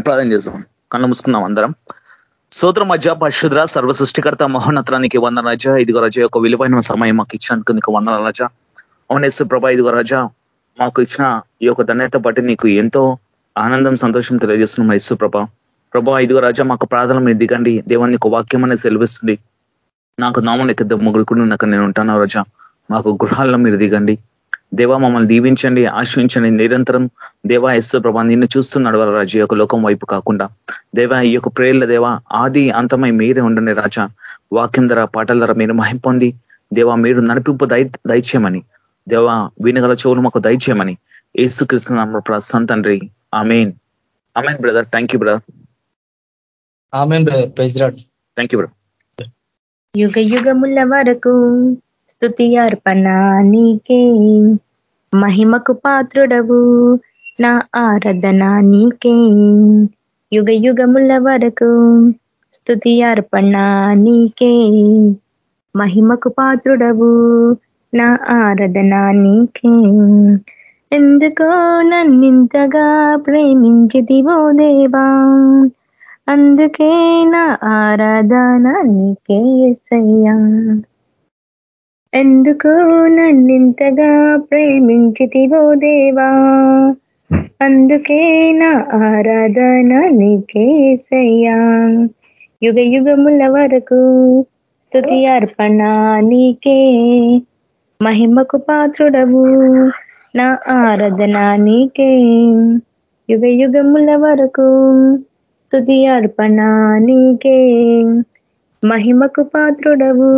ప్రార్థన చేస్తాం కళ్ళు మూసుకున్నాం అందరం. సోదర మధ్య పరిశుద్ర సర్వ సృష్టికర్త మహోన్నతానికి వందన రజ. ఇదిగో రజ యొక్క విలువైన సమయం మాకు ఇచ్చినందుకు నీకు వందన రజ. అవునేశ్వర ప్రభా ఇదిగో రజ మాకు ఇచ్చిన ఈ యొక్క ధన్యత బట్టి నీకు ఎంతో ఆనందం సంతోషం తెలియజేస్తున్నాం యేసు ప్రభా. ప్రభా ఇదిగో రాజా మాకు ప్రార్థన మీరు దిగండి. దేవుని ఒక వాక్యం అనేది సెలవిస్తుంది. నాకు నామం ఎక్కడ ముగ్గురు నాకు నేను ఉంటాను రజా. మాకు గృహాల్లో మీరు దిగండి. దేవా మమ్మల్ని దీవించండి ఆశ్రయించండి నిరంతరం. దేవా ఎస్తు ప్రభా నిన్ను చూస్తున్నాడు వాళ్ళ రాజు యొక్క లోకం వైపు కాకుండా. దేవా ఈ యొక్క ప్రేర్ల దేవా ఆది అంతమై మీరే ఉండండి రాజా. వాక్యం ధర పాటల ధర మీరు మహిం పొంది. దేవా మీరు నడిపింపు దయ దయచేయమని. దేవా వినగల చెవులు మాకు దయచేయమని. ఏసుకృష్ణ ప్రస్తుతం తండ్రి. Amen. Amen brother. Thank you brother. Amen brother. Thank you brother. యుగ యుగముల వరకు స్థుతి అర్పణ నీకే మహిమకు పాత్రుడవు నా ఆరాధన నీకే. యుగ యుగముల వరకు స్థుతి అర్పణ నీకే మహిమకు పాత్రుడవు నా ఆరాధన నీకే. ఎందుకో నన్నింతగా ప్రేమించిదివో దేవా అందుకే నా ఆరాధన నీకే సయ్యా ఎందుకు నన్నింతగా ప్రేమించితివో దేవా? అందుకే నా ఆరాధన నీకేసయ్యా యుగ యుగముల వరకు స్థుతి అర్పణ నీకే. మహిమకు పాత్రుడవు నా ఆరాధన నీకే. యుగ యుగముల వరకు స్థుతి అర్పణ నీకే. మహిమకు పాత్రుడవు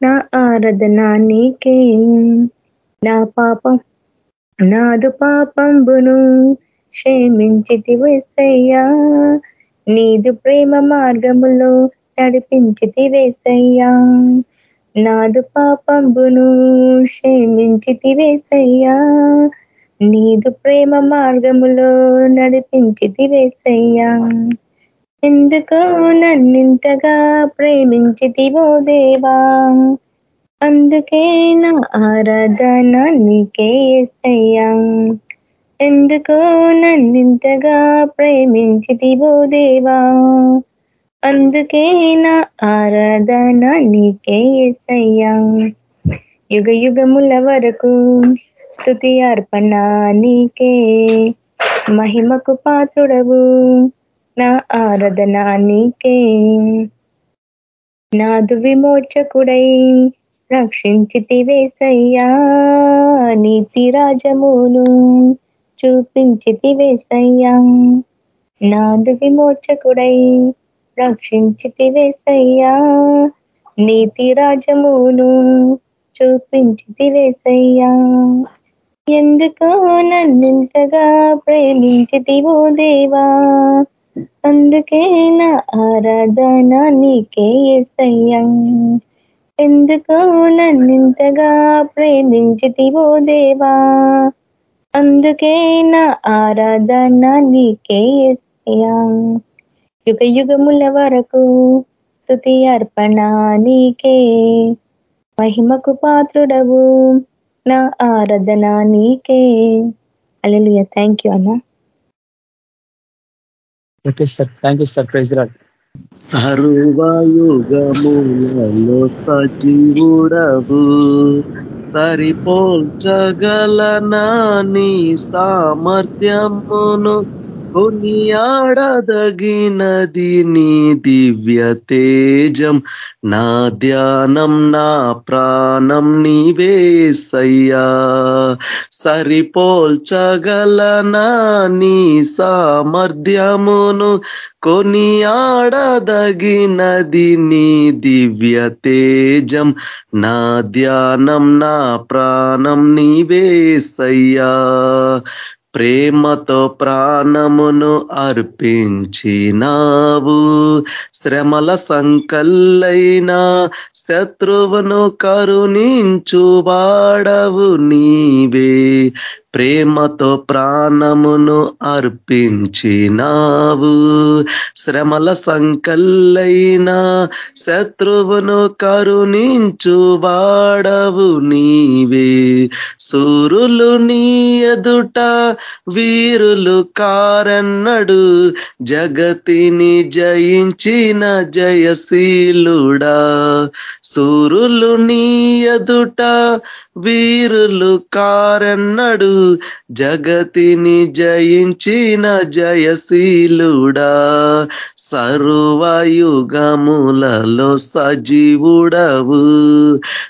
నా ఆరాధన నీకే. నా పాపం నాదు పాపంబును క్షేమించితి వేసయ్యా నీదు ప్రేమ మార్గములో నడిపించితి వేసయ్యా నాదు పాపంబును క్షమించితి వేసయ్యా నీదు ప్రేమ మార్గములో నడిపించితి వేసయ్యా ఎందుకో నన్నింతగా ప్రేమించితివో దేవా? అందుకే నా ఆరాధన నీకే ఎస్తయ్యా ఎందుకో నన్నింతగా ప్రేమించితివో దేవా? అందుకే నా ఆరాధన నీకే యుగ యుగముల వరకు స్థుతి అర్పణ నీకే. మహిమకు పాత్రుడవు. నా ఆరాధన నీకే. నాదు విమోచకుడై రక్షించితివేసయ్యా నీతి రాజమును చూపించితివేసయ్యా నాదు విమోచకుడై రక్షించితివేసయ్యా నీతి రాజమును చూపించితివేసయ్యా ఎందుకో నన్నింతగా ప్రేమించితివో దేవా. అందుకే నా ఆరాధన నీకే ఎసయ్యం ఎందుకో నన్నింతగా ప్రేమించితివో దేవా. అందుకే నా ఆరాధన నీకే ఎసయ్యా యుగ యుగముల వరకు స్థుతి అర్పణ నీకే. మహిమకు పాత్రుడవు నా ఆరాధన నీకే. అల్లెలుయ థ్యాంక్ యూ అన్నా. Okay sir thank you sir praise lord సర్వయుగములలో సజీవుడవు. సరిపోల్చగలనా నీ సామర్థ్యమును? కొనియాడదగినది నీ దివ్య తేజం నా ధ్యానం నా ప్రాణం నీవేసయ్యా సరిపోల్చగలనా నీ సామర్థ్యమును? కొనియాడదగినది నీ దివ్య తేజం నా ధ్యానం నా ప్రాణం నీవేసయ్యా ప్రేమతో ప్రాణమును అర్పించినావు. శ్రమల సంకల్లైన శత్రువును కరుణించువాడవు నీవే. ప్రేమతో ప్రాణమును అర్పించినావు. శ్రమల సంకల్లైన శత్రువును కరుణించు వాడవు నీవే. సూరులు నీ ఎదుట వీరులు కారన్నడు. జగతిని జయించిన జయశీలుడా. సూరులు నీ ఎదుట వీరులు కారన్నడు జగతిని జయించిన జయశీలుడా. సర్వయుగములలో సజీవుడవు.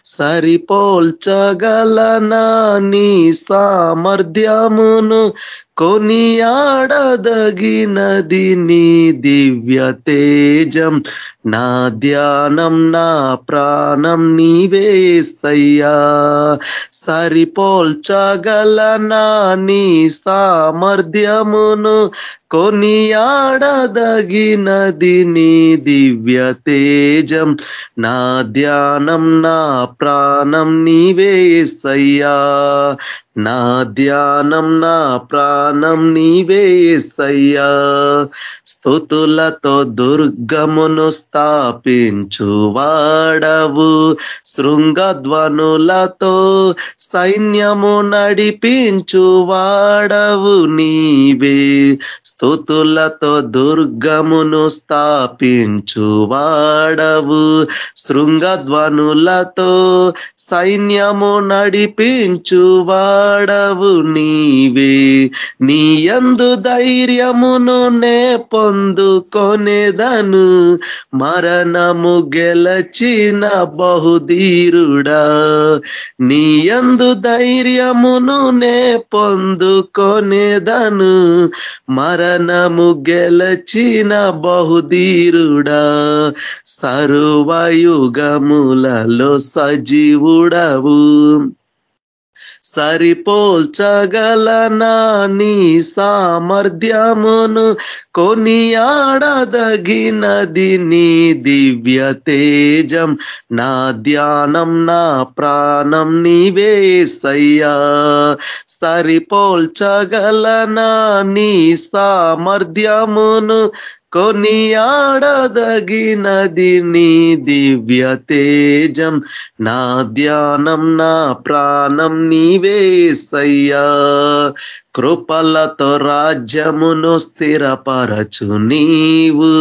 సరిపోల్చగలనా నీ సామర్థ్యమును కొనియాడదగినది నీ దివ్య తేజం. నా ధ్యానం నా ప్రాణం నీవేసయ్యా సరిపోల్చగలనా నీ సామర్థ్యమును కొనియాడదగినది నీ దివ్య తేజం. నా ధ్యానం నా ప్రాణం నీవేసయ్యా నా ధ్యానం నా ప్రాణం నీవేసయ్యా స్థుతులతో దుర్గమును స్థాపించు వాడవు. శృంగధ్వనులతో సైన్యము నడిపించు వాడవు నీవే. స్థుతులతో దుర్గమును స్థాపించు వాడవు శృంగధ్వనులతో సైన్యము నడిపించు వాడవు నీవే. నీ యందు ధైర్యమును నే పొందుకొనేదను. మరణము గెలచిన బహుధీరుడా. నీ యందు ధైర్యమును నే పొందుకొనేదను. మరణము గెలచిన బహుధీరుడా సర్వయుగములలో సజీవుడవు. సరిపోల్చగలనా నీ సామర్థ్యమును కొనియాడదగినది నీ దివ్య తేజం. నా ధ్యానం నా ప్రాణం నీవేసయ్యా సరిపోల్చగలనా నీ సామర్థ్యమును కొనియాడదగినది నీ దివ్య తేజం. నా ధ్యానం నా ప్రాణం నీవేసయ్యా కృపలతో రాజ్యమును స్థిరపరచు నీవు.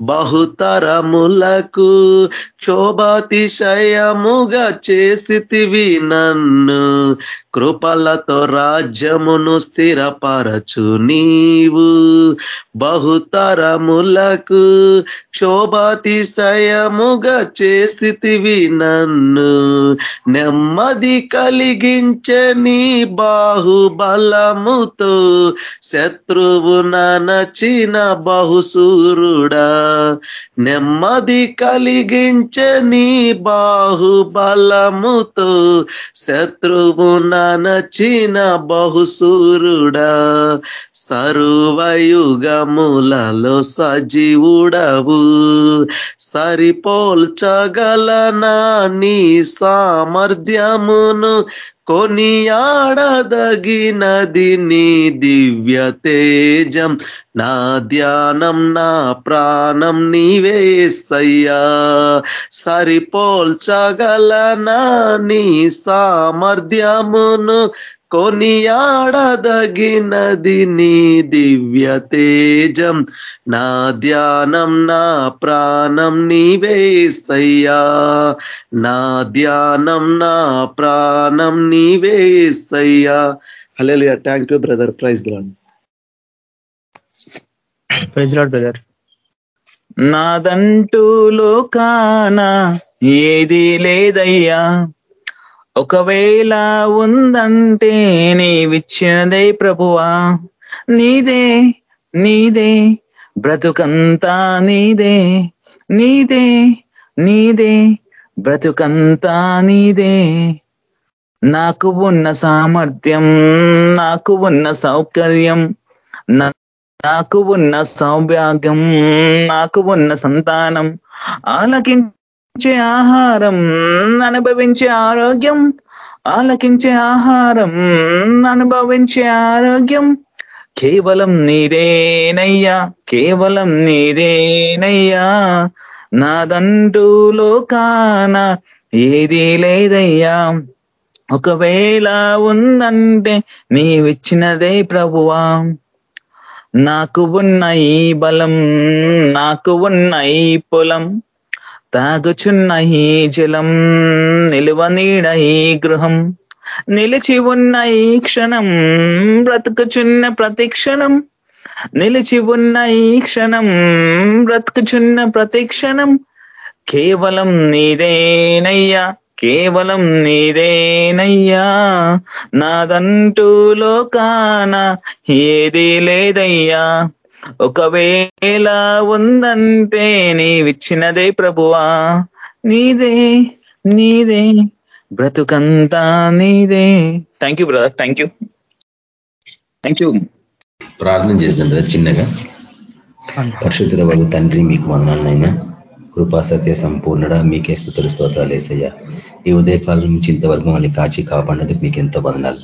బహుతరములకు క్షోభాతిశయముగా చేసితివి నన్ను. కృపలతో రాజ్యమును స్థిరపరచు నీవు. బహుతరములకు క్షోభాతిశయముగా చేసితివి నన్ను. నెమ్మది కలిగించే నీ బాహుబలముతో శత్రువు నచిన బహుసూరుడా నెమ్మది కలిగించే నీ బాహుబలముతో శత్రువు నచిన బహుసూరుడా సర్వయుగములలో సజీవుడవు. సరిపోల్చగలనా నీ సామర్థ్యమును కొనియాడదగినది నీ దివ్య తేజం. నా ధ్యానం నా ప్రాణం నీవేసయ్యా సరిపోల్చగలనా నీ సామర్థ్యమును కొనియాడదగినది నీ దివ్య తేజం. నా ధ్యానం నా ప్రాణం నీవేసయ్యా నా ధ్యానం నా ప్రాణం నీవేసయ్యా hello thank you brother praise Lord praise Lord brother నాదంటూ లోకాన ఏది లేదయ్యా. ఒకవేళ ఉందంటే నీవిచ్చినదే ప్రభువా. నీదే నీదే బ్రతుకంతా నీదే నీదే నీదే బ్రతుకంతా నీదే. నాకు ఉన్న సామర్థ్యం నాకు ఉన్న సౌకర్యం నాకు ఉన్న సౌభాగ్యం నాకు ఉన్న సంతానం ఆలకించ ఆహారం అనుభవించే ఆరోగ్యం. ఆలకించే ఆహారం అనుభవించే ఆరోగ్యం. కేవలం నీదేనయ్యా కేవలం నీదేనయ్యా. నాదంటూ లోకాన ఏదీ లేదయ్యా. ఒకవేళ ఉందంటే నీవిచ్చినదే ప్రభువా. నాకు ఉన్న ఈ బలం నాకు ఉన్న ఈ పొలం తాగుచున్న ఈ జలం నిలువ ఈ గృహం. నిలిచి ఉన్న ఈ క్షణం బ్రతుకుచున్న ప్రతి క్షణం. నిలిచి ఉన్న ఈ క్షణం బ్రతుకుచున్న ప్రతి క్షణం. కేవలం నీదేనయ్యా కేవలం నీదేనయ్యా. నాదంటూ లోకాన ఏది లేదయ్యా. ఒకవేళ ఉందంటే నీవిచ్చినదే ప్రభువా. నీదే నీదే బ్రతుకంతా నీదే. Thank you brother thank you thank you ప్రార్థన చేస్తాం కదా చిన్నగా. పరిశుద్ధుల వగు తండ్రి మీకు వందనాలనైనా. కృపా సత్య సంపూర్ణడ మీకే స్థుతులు స్తోత్రాలు వేసయ్యా ఈ ఉదయకాలం నుంచి ఇంతవరకు మమ్మల్ని కాచి కాపాడినందుకు మీకు ఎంతో వదనాలు.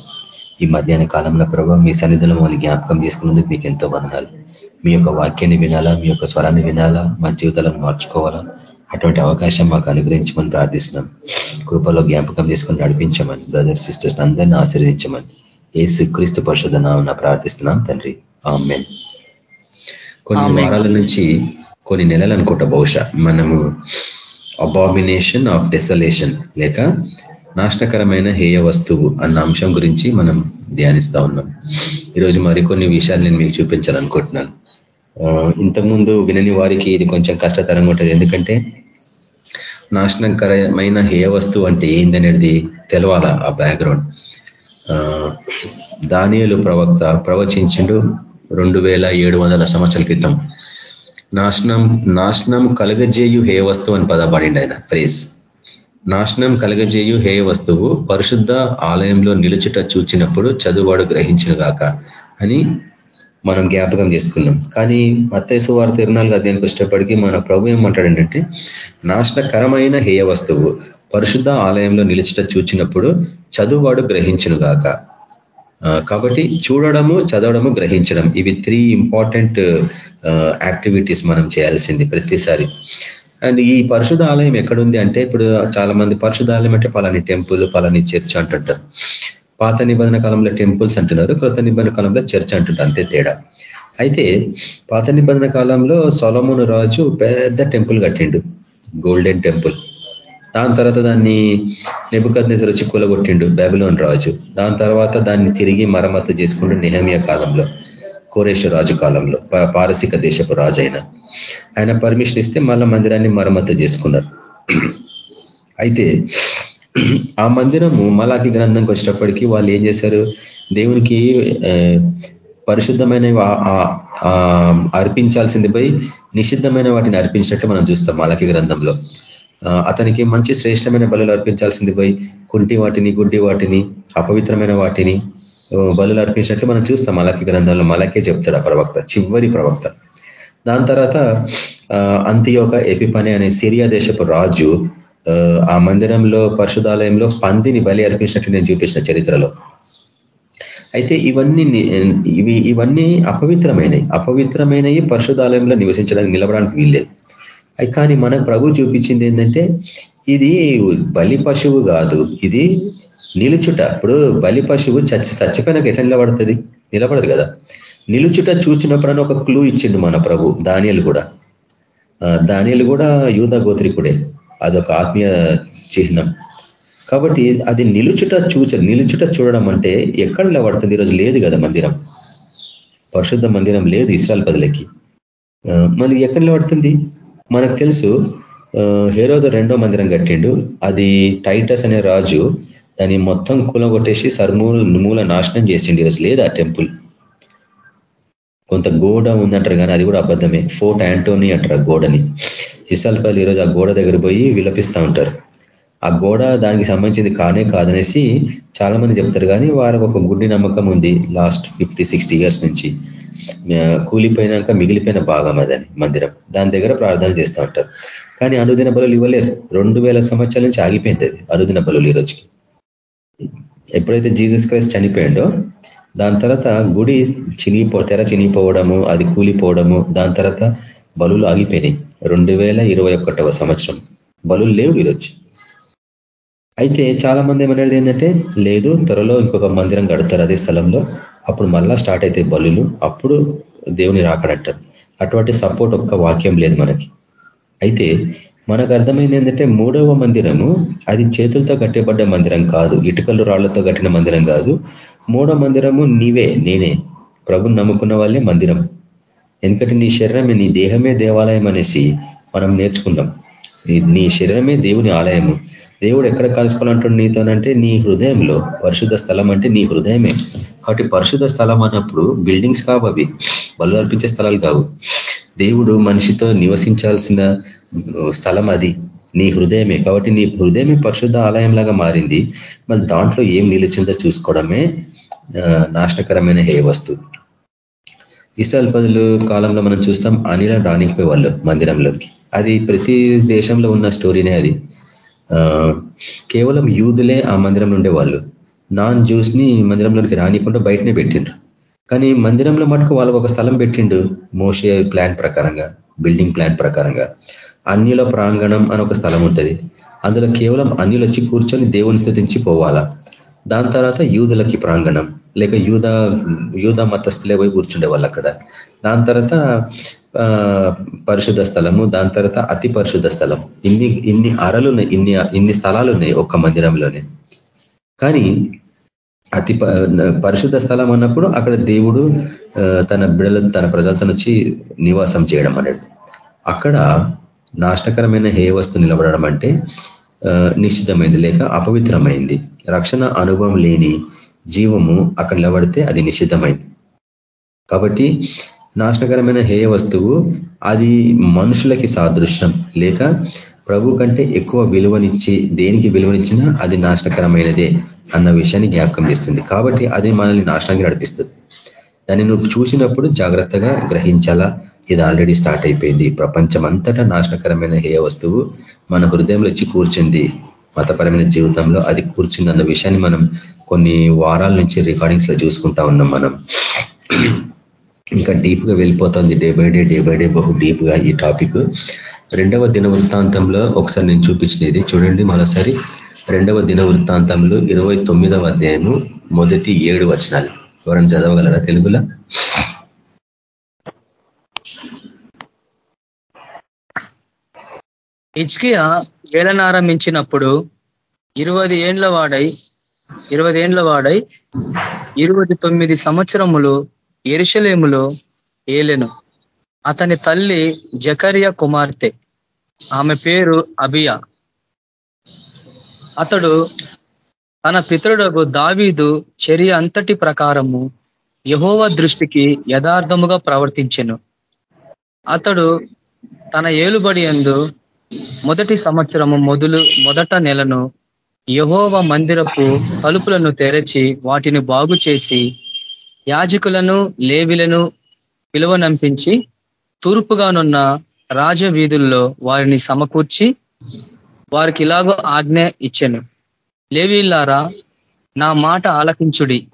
ఈ మధ్యాహ్న కాలంలో ప్రభావ మీ సన్నిధిలో మమ్మల్ని జ్ఞాపకం చేసుకున్నందుకు మీకు ఎంతో వదనాలు. మీ యొక్క వాక్యాన్ని వినాలా? మీ యొక్క స్వరాన్ని వినాలా? మా జీవితాలను మార్చుకోవాలా? అటువంటి అవకాశం మాకు అనుగ్రహించమని ప్రార్థిస్తున్నాం. కృపలో జ్ఞాపకం చేసుకొని నడిపించమని బ్రదర్స్ సిస్టర్స్ అందరినీ ఆశీర్వదించమని ఏ సుక్రీస్తు నామన ప్రార్థిస్తున్నాం తండ్రి. ఆమెన్. కొన్ని వారాల నుంచి కొన్ని నెలలు అనుకుంటా బహుశా మనము అబామినేషన్ ఆఫ్ డెసలేషన్ లేక నాశనకరమైన హేయ వస్తువు అన్న అంశం గురించి మనం ధ్యానిస్తా ఉన్నాం. ఈరోజు మరికొన్ని విషయాలు నేను మీకు చూపించాలనుకుంటున్నాను. ఇంతకుముందు వినని వారికి ఇది కొంచెం కష్టతరంగా ఉంటుంది. ఎందుకంటే నాశనకరమైన హేయ వస్తువు అంటే ఏందనేది తెలవాల ఆ బ్యాక్గ్రౌండ్ దానియలు ప్రవక్త ప్రవచించిండు రెండు వేల ఏడు వందల సంవత్సరాల క్రితం. నాశనం నాశనం కలగజేయు హే వస్తువు అని పదపడింది ఆయన ఫ్రేజ్ నాశనం కలగజేయు హే వస్తువు పరిశుద్ధ ఆలయంలో నిలుచుట చూచినప్పుడు చదువాడు గ్రహించిన గాక అని మనం జ్ఞాపకం చేసుకున్నాం. కానీ మత్తైసు వారి తిరునాలుగు దేనికి వచ్చేటప్పటికీ మన ప్రభు ఏమంటాడంటే నాశనకరమైన హేయ వస్తువు పరిశుద్ధ ఆలయంలో నిలిచిట చూచినప్పుడు చదువువాడు గ్రహించును గాక. కాబట్టి చూడడము చదవడము గ్రహించడం ఇవి త్రీ ఇంపార్టెంట్ యాక్టివిటీస్ మనం చేయాల్సింది ప్రతిసారి. అండ్ ఈ పరిశుధ ఆలయం ఎక్కడుంది అంటే ఇప్పుడు చాలా మంది పరిశుధ ఆలయం అంటే పలాని టెంపుల్ పలాని చర్చ్ అంటుంటారు. పాత నిబంధన కాలంలో టెంపుల్స్ అంటున్నారు కృత నిబంధన కాలంలో చర్చ్ అంటుంటారు అంతే తేడా. అయితే పాత నిబంధన కాలంలో సొలమును రాజు పెద్ద టెంపుల్ కట్టిండు గోల్డెన్ టెంపుల్. దాని తర్వాత దాన్ని నెబుకద్నేసర్ వచ్చి కూలగొట్టిండు బ్యాబిలోన్ రాజు. దాని తర్వాత దాన్ని తిరిగి మరమ్మతు చేసుకుంటూ నిహమియా కాలంలో కోరేష రాజు కాలంలో పారసిక దేశపు రాజు అయిన. ఆయన పర్మిషన్ ఇస్తే మళ్ళా మందిరాన్ని మరమ్మతు చేసుకున్నారు. అయితే ఆ మందిరము మలాకి గ్రంథంకి వచ్చేటప్పటికీ వాళ్ళు ఏం చేశారు? దేవునికి పరిశుద్ధమైన అర్పించాల్సింది పోయి నిషిద్ధమైన వాటిని అర్పించినట్లు మనం చూస్తాం మలకి గ్రంథంలో. అతనికి మంచి శ్రేష్టమైన బలులు అర్పించాల్సింది పోయి కుంటి వాటిని గుడ్డి వాటిని అపవిత్రమైన వాటిని బలులు అర్పించినట్లు మనం చూస్తాం మలకి గ్రంథంలో. మలకే చెప్తాడు ఆ ప్రవక్త చివరి ప్రవక్త. దాని తర్వాత అంత్యోక ఎపిపని అనే సిరియా దేశపు రాజు ఆ మందిరంలో పరిశుధాలయంలో పందిని బలి అర్పించినట్లు నేను చూపించిన చరిత్రలో. అయితే ఇవన్నీ ఇవి ఇవన్నీ అపవిత్రమైనవి అపవిత్రమైనవి పరిశుధాలయంలో నివసించడానికి నిలబడానికి వీల్లేదు. కానీ మనకు ప్రభు చూపించింది ఏంటంటే ఇది బలి పశువు కాదు. ఇది నిలుచుట. ఇప్పుడు బలి పశువు చచ్చి చచ్చిపోయినాక ఎట్లా నిలబడుతుంది? నిలబడదు కదా. నిలుచుట చూచినప్పుడని ఒక క్లూ ఇచ్చిండు మన ప్రభు దానియలు కూడా. దానియలు కూడా యూధ గోత్రికుడే. అదొక ఆత్మీయ చిహ్నం. కాబట్టి అది నిలుచుట చూచ నిలుచుట చూడడం అంటే ఎక్కడ నిలబడుతుంది? ఈరోజు లేదు కదా మందిరం. పరిశుద్ధ మందిరం లేదు ఇస్రాయల్ పదులకి మళ్ళీ ఎక్కడ నిలబడుతుంది? మనకు తెలుసు హేరోద రెండో మందిరం కట్టిండు. అది టైటస్ అనే రాజు దాన్ని మొత్తం కూలగొట్టేసి సర్మూల మూల నాశనం చేసిండు ఈరోజు. లేదు ఆ టెంపుల్. కొంత గోడ ఉందంటారు కానీ అది కూడా అబద్ధమే. ఫోర్ట్ యాంటోనీ అంటారు గోడని. ఇసాల్పల్లి ఈరోజు ఆ గోడ దగ్గర పోయి విలపిస్తూ ఉంటారు. ఆ గోడ దానికి సంబంధించింది కానే కాదనేసి చాలా మంది చెప్తారు కానీ వారికి ఒక గుడ్డి నమ్మకం ఉంది లాస్ట్ ఫిఫ్టీ సిక్స్టీ ఇయర్స్ నుంచి. కూలిపోయినాక మిగిలిపోయిన భాగం అదని మందిరం. దాని దగ్గర ప్రార్థన చేస్తూ ఉంటారు. కానీ అనుదిన బలులు ఇవ్వలేరు. రెండు వేల సంవత్సరాల నుంచి ఆగిపోయింది అది అనుదిన బలులు ఈ రోజుకి. ఎప్పుడైతే జీసస్ క్రైస్ట్ చనిపోయాడో దాని తర్వాత గుడి చినిగిపో తెర చినిగిపోవడము అది కూలిపోవడము దాని తర్వాత బలులు ఆగిపోయినాయి. రెండు వేల ఇరవై ఒకటవ సంవత్సరం. బలు లేవు ఈరోజు. అయితే చాలా మంది ఏమనేది ఏంటంటే లేదు త్వరలో ఇంకొక మందిరం కడతారు అదే స్థలంలో. అప్పుడు మళ్ళా స్టార్ట్ అయితే బలులు అప్పుడు దేవుని రాకడంటారు. అటువంటి సపోర్ట్ ఒక్క వాక్యం లేదు మనకి. అయితే మనకు అర్థమైంది ఏంటంటే మూడవ మందిరము అది చేతులతో కట్టబడ్డ మందిరం కాదు ఇటుకలు రాళ్ళతో కట్టిన మందిరం కాదు. మూడవ మందిరము నీవే నేనే. ప్రభుని నమ్ముకున్న వాళ్ళే మందిరం. ఎందుకంటే నీ శరీరమే నీ దేహమే దేవాలయం అనేసి మనం నేర్చుకుందాం నీ శరీరమే దేవుని ఆలయము. దేవుడు ఎక్కడ కలుసుకోవాలంటాడు నీతోనంటే నీ హృదయంలో పరిశుద్ధ స్థలం అంటే నీ హృదయమే. కాబట్టి పరిశుద్ధ స్థలం అన్నప్పుడు బిల్డింగ్స్ కావు అవి. బలు అర్పించే స్థలాలు కావు. దేవుడు మనిషితో నివసించాల్సిన స్థలం అది. నీ హృదయమే. కాబట్టి నీ హృదయమే పరిశుద్ధ ఆలయంలాగా మారింది. మరి దాంట్లో ఏం నిలిచిందో చూసుకోవడమే నాశనకరమైన హే వస్తువు ఇస్రాయల్ పదులు కాలంలో మనం చూస్తాం అనిల రానిపోయే వాళ్ళు మందిరంలోకి. అది ప్రతి దేశంలో ఉన్న స్టోరీనే అది. కేవలం యూదులే ఆ మందిరంలో ఉండేవాళ్ళు. నాన్ జ్యూస్ని మందిరంలోకి రానికుండా బయటనే పెట్టిండ్రు. కానీ మందిరంలో మటుకు వాళ్ళకు ఒక స్థలం పెట్టిండు మోసే ప్లాన్ ప్రకారంగా బిల్డింగ్ ప్లాన్ ప్రకారంగా. అన్యుల ప్రాంగణం అని ఒక స్థలం ఉంటుంది. అందులో కేవలం అన్యులు వచ్చి కూర్చొని దేవుని స్థుతించి పోవాలా. దాని తర్వాత యూదులకి ప్రాంగణం. లేక యూద యూద మతస్థులే పోయి కూర్చుండే వాళ్ళు అక్కడ. దాని తర్వాత పరిశుద్ధ స్థలము దాని తర్వాత అతి పరిశుద్ధ స్థలం. ఇన్ని ఇన్ని అరలు ఉన్నాయి ఇన్ని ఇన్ని స్థలాలు ఉన్నాయి ఒక్క మందిరంలోనే. కానీ అతి పరిశుద్ధ స్థలం అన్నప్పుడు అక్కడ దేవుడు తన బిడల తన ప్రజలతో వచ్చి నివాసం చేయడం అనేది. అక్కడ నాశనకరమైన హే వస్తు నిలబడడం అంటే నిశ్చితమైంది లేక అపవిత్రమైంది. రక్షణ అనుభవం లేని జీవము అక్కడ నిలబడితే అది నిషిద్ధమైంది. కాబట్టి నాశనకరమైన హేయ వస్తువు అది మనుషులకి సాదృశ్యం. లేక ప్రభు కంటే ఎక్కువ విలువనిచ్చి దేనికి విలువనిచ్చినా అది నాశనకరమైనదే అన్న విషయాన్ని జ్ఞాపకం చేస్తుంది. కాబట్టి అది మనల్ని నాశనానికి నడిపిస్తుంది. దాన్ని నువ్వు చూసినప్పుడు జాగ్రత్తగా గ్రహించాలా? ఇది ఆల్రెడీ స్టార్ట్ అయిపోయింది. ప్రపంచం అంతటా నాశనకరమైన హేయ వస్తువు మన హృదయంలో వచ్చి కూర్చుంది. మతపరమైన జీవితంలో అది కూర్చుందన్న విషయాన్ని మనం కొన్ని వారాల నుంచి రికార్డింగ్స్లో చూసుకుంటా ఉన్నాం మనం. ఇంకా డీప్గా వెళ్ళిపోతుంది day by day day by day బహు డీప్గా ఈ టాపిక్. రెండవ దిన వృత్తాంతంలో ఒకసారి నేను చూపించినది చూడండి మరోసారి. రెండవ దిన వృత్తాంతంలో ఇరవై తొమ్మిదవ అధ్యాయము మొదటి ఏడు వచనాలు. ఎవరైనా చదవగలరా తెలుగులో? ఇచ్కియా ఏలనారంభించినప్పుడు ఇరవై ఏండ్ల వాడై ఇరవై ఏండ్ల వాడై ఇరవై తొమ్మిది సంవత్సరములు ఎరుషలేములో ఏలెను. అతని తల్లి జకరియా కుమార్తె. ఆమె పేరు అబియా. అతడు తన పితరుడకు దావీదు చర్య అంతటి ప్రకారము యహోవ దృష్టికి యథార్థముగా ప్రవర్తించెను. అతడు తన ఏలుబడి ఎందు మొదటి సంవత్సరము మొదలు మొదట నెలను యహోవ మందిరపు తలుపులను తెరచి వాటిని బాగు చేసి యాజకులను లేవిలను పిలువనంపించి తూర్పుగానున్న రాజవీధుల్లో వారిని సమకూర్చి వారికి ఇలాగో ఆజ్ఞ ఇచ్చాను. లేవీల్లారా నా మాట ఆలకించుడి.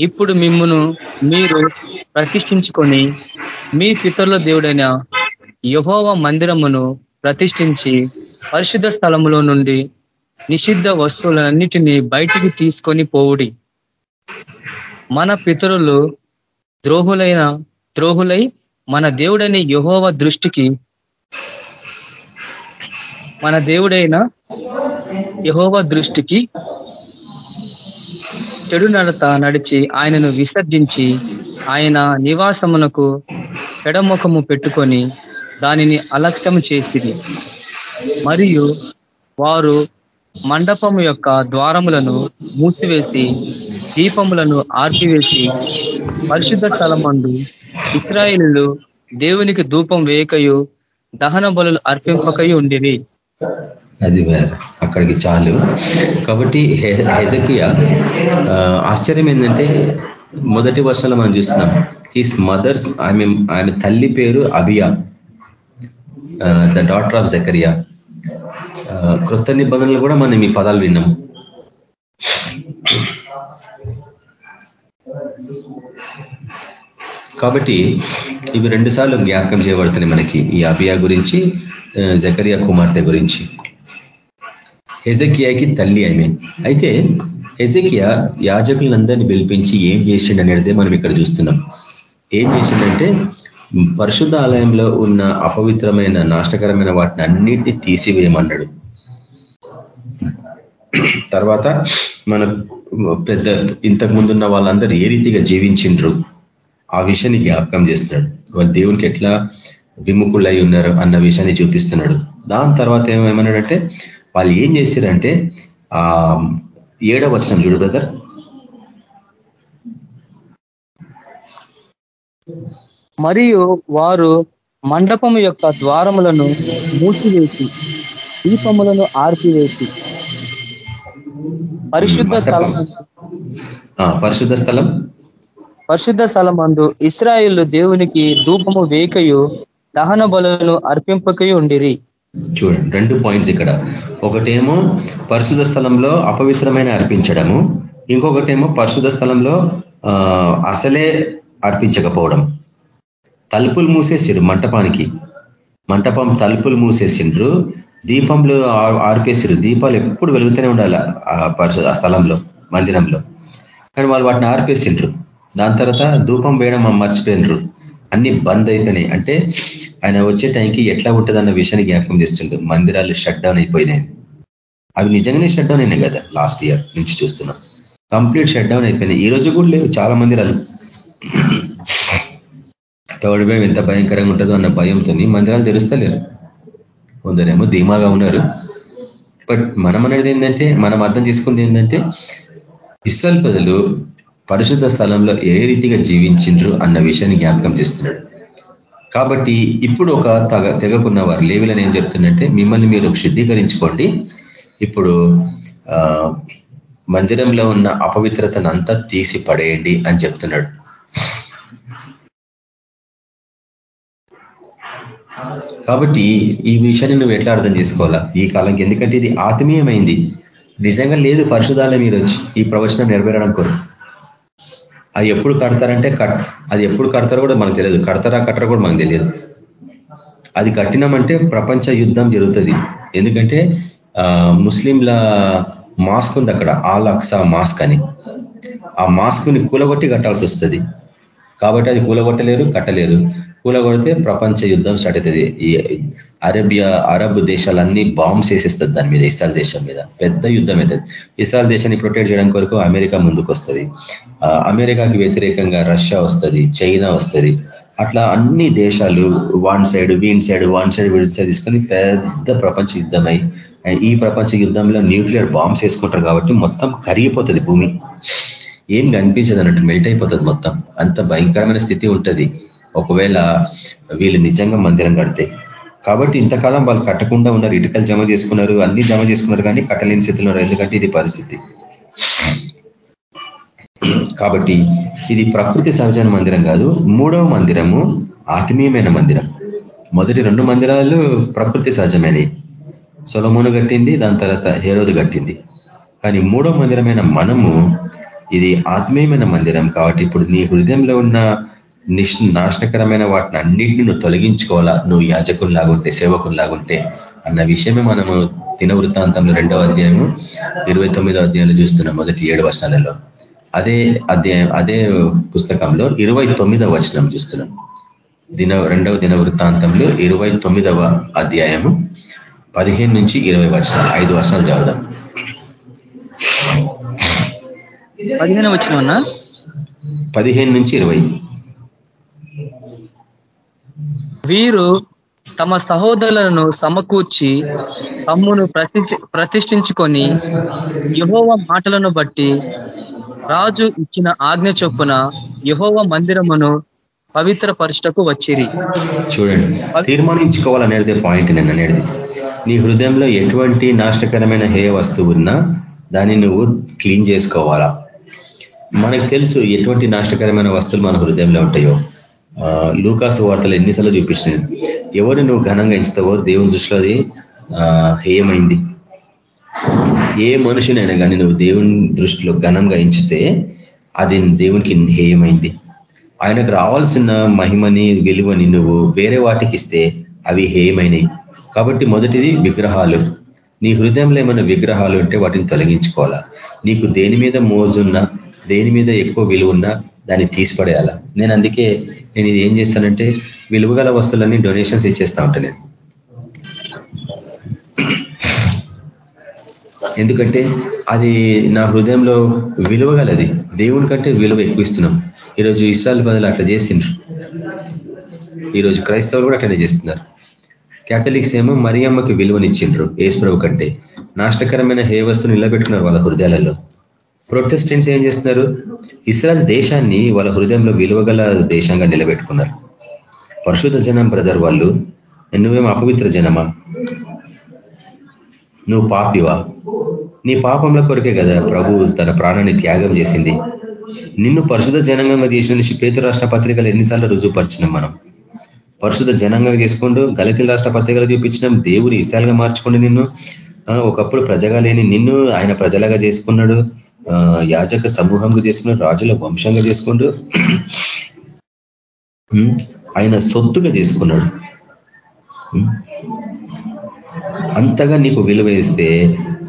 ఇప్పుడు మిమ్మును మీరు ప్రతిష్ఠించుకొని మీ పితరుల దేవుడైన యహోవ మందిరమును ప్రతిష్ఠించి పరిశుద్ధ స్థలములో నుండి నిషిద్ధ వస్తువులన్నిటినీ బయటికి తీసుకొని పోవుడి. మన పితరులు ద్రోహులైన ద్రోహులై మన దేవుడని యహోవ దృష్టికి మన దేవుడైన యహోవ దృష్టికి చెడు నడత నడిచి ఆయనను విసర్జించి ఆయన నివాసమునకు ఎడముఖము పెట్టుకొని దానిని అలక్ష్యం చేసింది మరియు వారు మండపము యొక్క ద్వారములను మూసివేసి దీపములను ఆర్పివేసి పరిశుద్ధ స్థలమందు ఇస్రాయిలు దేవునికి ధూపం వేయకయు దహన బలు అర్పింపకయు ఉండివి అది అక్కడికి చాలు. కాబట్టి హెజకియ ఆశ్చర్యం ఏంటంటే మొదటి వర్షంలో మనం చూస్తున్నాం హిస్ మదర్స్ ఆమె ఆమె తల్లి పేరు అభియా ద డాటర్ ఆఫ్ జకరియా కృత నిబంధనలు కూడా మనం ఈ పదాలు విన్నాం కాబట్టి ఇవి రెండు సార్లు జ్ఞాపకం చేయబడుతున్నాయి మనకి ఈ అబియా గురించి జకరియా కుమార్తె గురించి. హెజకియాకి తల్లి ఆమె అయితే హెజకియా యాజకులందరినీ పిలిపించి ఏం చేసిండు అనేది మనం ఇక్కడ చూస్తున్నాం. ఏం చేసిండంటే పరిశుద్ధ ఆలయంలో ఉన్న అపవిత్రమైన నాశకరమైన వాటిని అన్నిటినీ తీసివేయమన్నాడు. తర్వాత మన పెద్ద ఇంతకు ముందున్న వాళ్ళందరూ ఏ రీతిగా జీవించిండ్రు? ఆ విషయాన్ని జ్ఞాపకం చేస్తున్నాడు. వాళ్ళు దేవునికి ఎట్లా విముఖులై ఉన్నారు అన్న విషయాన్ని చూపిస్తున్నాడు. దాని తర్వాత ఏమేమన్నాడంటే వాళ్ళు ఏం చేశారంటే ఆ ఏడవ వచనం చూడు బ్రదర్. మరియు వారు మండపము యొక్క ద్వారములను మూసివేసి దీపములను ఆర్పివేసి. పరిశుద్ధ స్థలం. పరిశుద్ధ స్థలం. పరిశుద్ధ స్థలమందు ఇస్రాయిల్ దేవునికి ధూపము వేకయు దహన బలను అర్పింపకయు ఉండిరి. చూడండి రెండు పాయింట్స్ ఇక్కడ. ఒకటేమో పరిశుద్ధ స్థలంలో అపవిత్రమైన అర్పించడము. ఇంకొకటేమో పరిశుద్ధ స్థలంలో అసలే అర్పించకపోవడం. తలుపులు మూసేసిండ్రు మంటపానికి. మంటపం తలుపులు మూసేసిండ్రు. దీపంలో ఆర్పేసిరు దీపాలు ఎప్పుడు వెలుగుతూనే ఉండాలి ఆ స్థలంలో మందిరంలో. కానీ వాళ్ళు వాటిని ఆర్పేసిండ్రు. దాని తర్వాత ధూపం వేయడం మర్చిపోయినరు అన్ని బంద్ అయిపోయినాయి. అంటే ఆయన వచ్చే టైంకి ఎట్లా ఉంటుందన్న విషయాన్ని జ్ఞాపకం చేస్తుండ్రు మందిరాలు షట్ డౌన్ అయిపోయినాయి. అవి నిజంగానే షట్ డౌన్ అయినాయి కదా లాస్ట్ ఇయర్ నుంచి చూస్తున్నాం. కంప్లీట్ షట్ డౌన్ అయిపోయినాయి. ఈ రోజు కూడా లేవు చాలా మందిరాలు థర్డ్ వేవ్ ఎంత భయంకరంగా ఉంటుందో అన్న భయంతో మందిరాలు తెరుస్తలేరు. కొందరేమో ధీమాగా ఉన్నారు. బట్ మనం అనేది ఏంటంటే మనం అర్థం చేసుకుంది ఏంటంటే ఇస్రాయల్ ప్రజలు పరిశుద్ధ స్థలంలో ఏ రీతిగా జీవించిండ్రు అన్న విషయాన్ని జ్ఞాపకం చేస్తున్నాడు. కాబట్టి ఇప్పుడు ఒక తగ తెగకున్న వారు లేవిలని ఏం చెప్తుందంటే మిమ్మల్ని మీరు శుద్ధీకరించుకోండి. ఇప్పుడు మందిరంలో ఉన్న అపవిత్రతను అంతా తీసి పడేయండి అని చెప్తున్నాడు. కాబట్టి ఈ విషయాన్ని నువ్వు ఎట్లా అర్థం చేసుకోవాలా? ఈ కాలంకి ఎందుకంటే ఇది ఆత్మీయమైంది. నిజంగా లేదు పరిశుధాలయం మీరు వచ్చి ఈ ప్రవచనం నెరవేరడం కోరు అది ఎప్పుడు కడతారంటే కట్ అది ఎప్పుడు కడతారో కూడా మనకు తెలియదు. కడతారా కట్టరా కూడా మనకు తెలియదు. అది కట్టినామంటే ప్రపంచ యుద్ధం జరుగుతుంది. ఎందుకంటే ముస్లింల మాస్క్ ఉంది అక్కడ. ఆల్ అక్సా మాస్క్ అని. ఆ మాస్క్ని కూలగొట్టి కట్టాల్సి వస్తుంది. కాబట్టి అది కూలగొట్టలేరు కట్టలేరు. కూలగొడితే ప్రపంచ యుద్ధం స్టార్ట్ అవుతుంది. ఈ అరేబియా అరబ్ దేశాలన్నీ బాంబ్స్ వేసేస్తుంది దాని మీద ఇస్రాయల్ దేశం మీద. పెద్ద యుద్ధం అవుతుంది. ఇస్రాయల్ దేశాన్ని ప్రొటెక్ట్ చేయడం కొరకు అమెరికా ముందుకు వస్తుంది అమెరికాకి వ్యతిరేకంగా రష్యా వస్తుంది చైనా వస్తుంది. అట్లా అన్ని దేశాలు వన్ సైడ్ వీన్ సైడ్ వన్ సైడ్ వీడి సైడ్ తీసుకొని పెద్ద ప్రపంచ యుద్ధమై ఈ ప్రపంచ యుద్ధంలో న్యూక్లియర్ బాంబ్స్ వేసుకుంటారు కాబట్టి మొత్తం కరిగిపోతుంది భూమి. ఏం కనిపించదు అన్నట్టు మెల్ట్ అయిపోతుంది మొత్తం. అంత భయంకరమైన స్థితి ఉంటుంది. ఒకవేళ వీళ్ళు నిజంగా మందిరం కడితే. కాబట్టి ఇంతకాలం వాళ్ళు కట్టకుండా ఉన్నారు ఇటుకలు జమ చేసుకున్నారు అన్ని జమ చేసుకున్నారు కానీ కట్టలేని స్థితిలో ఎందుకంటే ఇది పరిస్థితి. కాబట్టి ఇది ప్రకృతి సహజమైన మందిరం కాదు మూడవ మందిరము ఆత్మీయమైన మందిరం. మొదటి రెండు మందిరాలు ప్రకృతి సహజమైనవి. సొలమోను కట్టింది దాని తర్వాత హేరోదు కట్టింది. కానీ మూడవ మందిరమైన మనము ఇది ఆత్మీయమైన మందిరం. కాబట్టి ఇప్పుడు నీ హృదయంలో ఉన్న నిష్ నాశనకరమైన వాటిని అన్నింటినీ నువ్వు తొలగించుకోవాలా? నువ్వు యాజకుల్లాగుంటే సేవకుల్లాగుంటే అన్న విషయమే మనము దినవృత్తాంతంలో రెండవ అధ్యాయము ఇరవై తొమ్మిదో అధ్యాయంలో చూస్తున్నాం మొదటి ఏడు వర్షాలలో అదే అధ్యాయం అదే పుస్తకంలో ఇరవై తొమ్మిదవ వచనం చూస్తున్నాం. దిన రెండవ దిన వృత్తాంతంలో ఇరవై తొమ్మిదవ అధ్యాయము పదిహేను నుంచి ఇరవై వర్షాలు ఐదు వర్షాలు చదువుదాం. పదిహేను వచ్చిన పదిహేను నుంచి ఇరవై. వీరు తమ సహోదరులను సమకూర్చి తమ్మును ప్రతిష్ఠించుకొని యహోవ మాటలను బట్టి రాజు ఇచ్చిన ఆజ్ఞ చొప్పున యహోవ మందిరమును పవిత్ర పరిష్టకు వచ్చిరి. చూడండి తీర్మానించుకోవాలనేది పాయింట్ నేను అనేది. నీ హృదయంలో ఎటువంటి నాష్టకరమైన హేయ వస్తువు ఉన్నా దాన్ని నువ్వు క్లీన్ చేసుకోవాలా? మనకు తెలుసు ఎటువంటి నాష్టకరమైన వస్తువులు మన హృదయంలో ఉంటాయో. లూకాసు వార్తలు ఎన్నిసార్లు చూపించినాయి. ఎవరు నువ్వు ఘనంగా ఎంచుతావో దేవుని దృష్టిలో అది హేయమైంది. ఏ మనుషునైనా కానీ నువ్వు దేవుని దృష్టిలో ఘనంగా ఎంచితే అది దేవునికి హేయమైంది. ఆయనకు రావాల్సిన మహిమని విలువని నువ్వు వేరే వాటికి ఇస్తే అవి హేయమైనవి కాబట్టి మొదటిది విగ్రహాలు. నీ హృదయంలో ఏమైనా విగ్రహాలు ఉంటే వాటిని తొలగించుకోవాలా? నీకు దేని మీద మోజున్నా దేని మీద ఎక్కువ విలువ ఉన్నా దాన్ని తీసిపడేయాలా? నేను అందుకే నేను ఇది ఏం చేస్తానంటే విలువగల వస్తువులన్నీ డొనేషన్స్ ఇచ్చేస్తా ఉంటా నేను. ఎందుకంటే అది నా హృదయంలో విలువ గలది దేవుని కంటే విలువ ఎక్కువ ఇస్తున్నాం ఈరోజు ఇస్రాయల్ బదులు అట్లా చేసిండ్రు. ఈరోజు క్రైస్తవులు కూడా అట్లనే చేస్తున్నారు. క్యాథలిక్స్ ఏమో మరియమ్మకి విలువనిచ్చిండ్రు ఏసుప్రభు కంటే. నాశనకరమైన హే వస్తువు నిలబెట్టుకున్నారు వాళ్ళ హృదయాలలో. ప్రొటెస్టెంట్స్ ఏం చేస్తున్నారు? ఇస్రాయల్ దేశాన్ని వాళ్ళ హృదయంలో విలువగల దేశంగా నిలబెట్టుకున్నారు. పరిశుద్ధ జనం బ్రదర్ వాళ్ళు నువ్వేమో అపవిత్ర జనమా? నువ్వు పాపివా? నీ పాపంలో కొరకే కదా ప్రభు తన ప్రాణాన్ని త్యాగం చేసింది. నిన్ను పరిశుద్ధ జనంగా చేసిన పేతు రాష్ట్ర పత్రికలు ఎన్నిసార్లు రుజువుపరిచినాం మనం. పరిశుద్ధ జనంగా చేసుకుంటూ గలితుల రాష్ట్ర పత్రికలు చూపించినాం. దేవుని ఇసాలుగా మార్చుకుంటూ నిన్ను. ఒకప్పుడు ప్రజగా లేని నిన్ను ఆయన ప్రజలుగా చేసుకున్నాడు. యాజక సమూహంగా చేసుకున్నాడు రాజుల వంశంగా చేసుకుంటూ ఆయన సొత్తుగా చేసుకున్నాడు. అంతగా నీకు విలువ ఇస్తే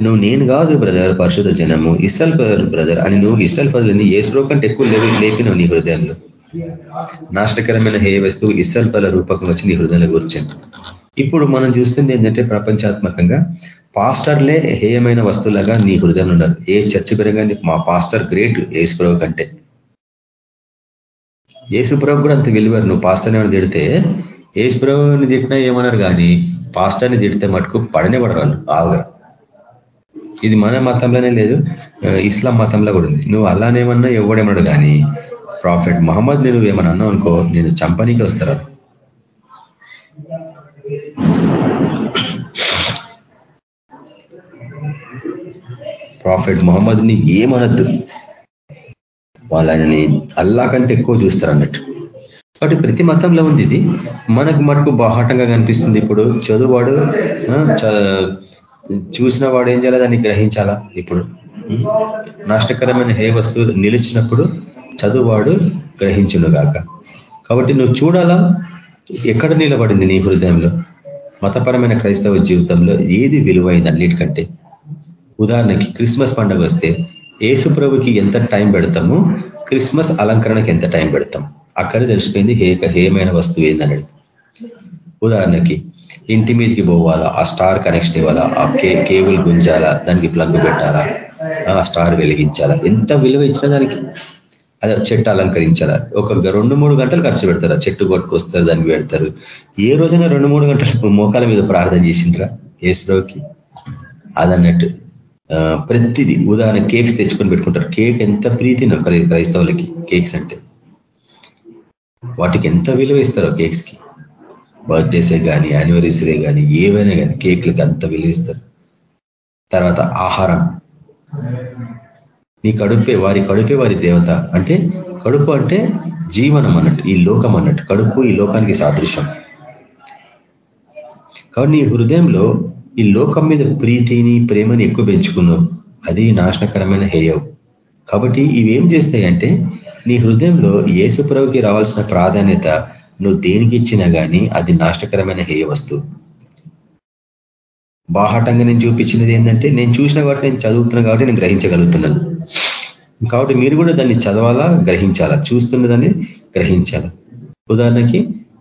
నువ్వు నేను కాదు బ్రదర్ పరిశుద్ధ జనము ఇస్రాల్ బ్రదర్ అని నువ్వు ఇస్రాల్ పదలని ఏ శ్లోకం కంటే ఎక్కువ లేపినావు నీ హృదయంలో? నాశనకరమైన హే వస్తువు ఇస్రాల్ పద రూపకం వచ్చి నీ హృదయంలో కూర్చొని ఇప్పుడు మనం చూస్తుంది ఏంటంటే ప్రపంచాత్మకంగా పాస్టర్లే హేయమైన వస్తువులాగా నీ హృదయం ఉన్నారు. ఏ చర్చ పరంగా మా పాస్టర్ గ్రేట్ ఏసుప్రభు కంటే. ఏసుప్రభు కూడా అంత విలువారు నువ్వు పాస్టర్ని ఏమైనా తిడితే? ఏసుప్రభుని తిట్టినా ఏమన్నారు కానీ పాస్టర్ని తిడితే మటుకు పడనే పడరాలు ఆగరు. ఇది మన మతంలోనే లేదు ఇస్లాం మతంలో కూడా ఉంది. నువ్వు అలానేమన్నా ఎవడేమన్నాడు కానీ ప్రాఫిట్ మహమ్మద్ నువ్వు ఏమన్నా అన్నావు అనుకో నేను చంపనీకి వస్తారా ప్రాఫిట్ మొహమ్మద్ని ఏమనద్దు. వాళ్ళని అల్లా కంటే ఎక్కువ చూస్తారు అన్నట్టు. కాబట్టి ప్రతి మతంలో ఉంది ఇది. మనకు మటుకు బాహాటంగా కనిపిస్తుంది ఇప్పుడు. చదువువాడు చూసిన వాడు ఏం చేయాలి? దాన్ని గ్రహించాలా ఇప్పుడు? నష్టకరమైన హే వస్తువు నిలిచినప్పుడు చదువువాడు గ్రహించును గాక. కాబట్టి నువ్వు చూడాలా? ఎక్కడ నిలబడింది నీ హృదయంలో? మతపరమైన క్రైస్తవ జీవితంలో ఏది విలువైంది అన్నిటికంటే? ఉదాహరణకి క్రిస్మస్ పండుగ వస్తే ఏసు ప్రభుకి ఎంత టైం పెడతాము క్రిస్మస్ అలంకరణకి ఎంత టైం పెడతాం అక్కడ తెలిసిపోయింది హేక హేమైన వస్తువు ఏందన్నది. ఉదాహరణకి ఇంటి మీదకి పోవాలా ఆ స్టార్ కనెక్షన్ ఇవ్వాలా ఆ కేబుల్ గుంజాలా దానికి ప్లగ్ పెట్టాలా ఆ స్టార్ వెలిగించాలా ఎంత విలువ ఇచ్చినా దానికి. అది చెట్టు అలంకరించాలా ఒక రెండు మూడు గంటలు ఖర్చు పెడతారు చెట్టు కొట్టుకొస్తారు దానికి పెడతారు. ఏ రోజైనా రెండు మూడు గంటలు మోకాల మీద ప్రార్థన చేసిండ్రా ఏసులోకి అదన్నట్టు. ప్రతిదీ ఉదాహరణ కేక్స్ తెచ్చుకొని పెట్టుకుంటారు. కేక్ ఎంత ప్రీతి క్రైస్తవులకి కేక్స్ అంటే. వాటికి ఎంత విలువ ఇస్తారో కేక్స్కి. బర్త్డేసే కానీ యానివర్సరీ కానీ ఏవైనా కానీ కేక్లకి అంత విలువ ఇస్తారు. తర్వాత ఆహారం. నీ కడుపే వారి కడుపే వారి దేవత అంటే కడుపు అంటే జీవనం అన్నట్టు ఈ లోకం అన్నట్టు. కడుపు ఈ లోకానికి సాదృశ్యం. కాబట్టి నీ హృదయంలో ఈ లోకం మీద ప్రీతిని ప్రేమని ఎక్కువ పెంచుకున్నావు. అది నాశనకరమైన హేయవు. కాబట్టి ఇవేం చేస్తాయంటే నీ హృదయంలో ఏసుప్రభుకి రావాల్సిన ప్రాధాన్యత నువ్వు దేనికి ఇచ్చినా కానీ అది నాశనకరమైన హేయ వస్తువు. బాహాటంగా నేను చూపించినది ఏంటంటే నేను చూసిన కాబట్టి నేను చదువుతున్నాను కాబట్టి నేను గ్రహించగలుగుతున్నాను. కాబట్టి మీరు కూడా దాన్ని చదవాలా గ్రహించాలా? చూస్తున్నదాన్ని గ్రహించాలా? ఉదాహరణకి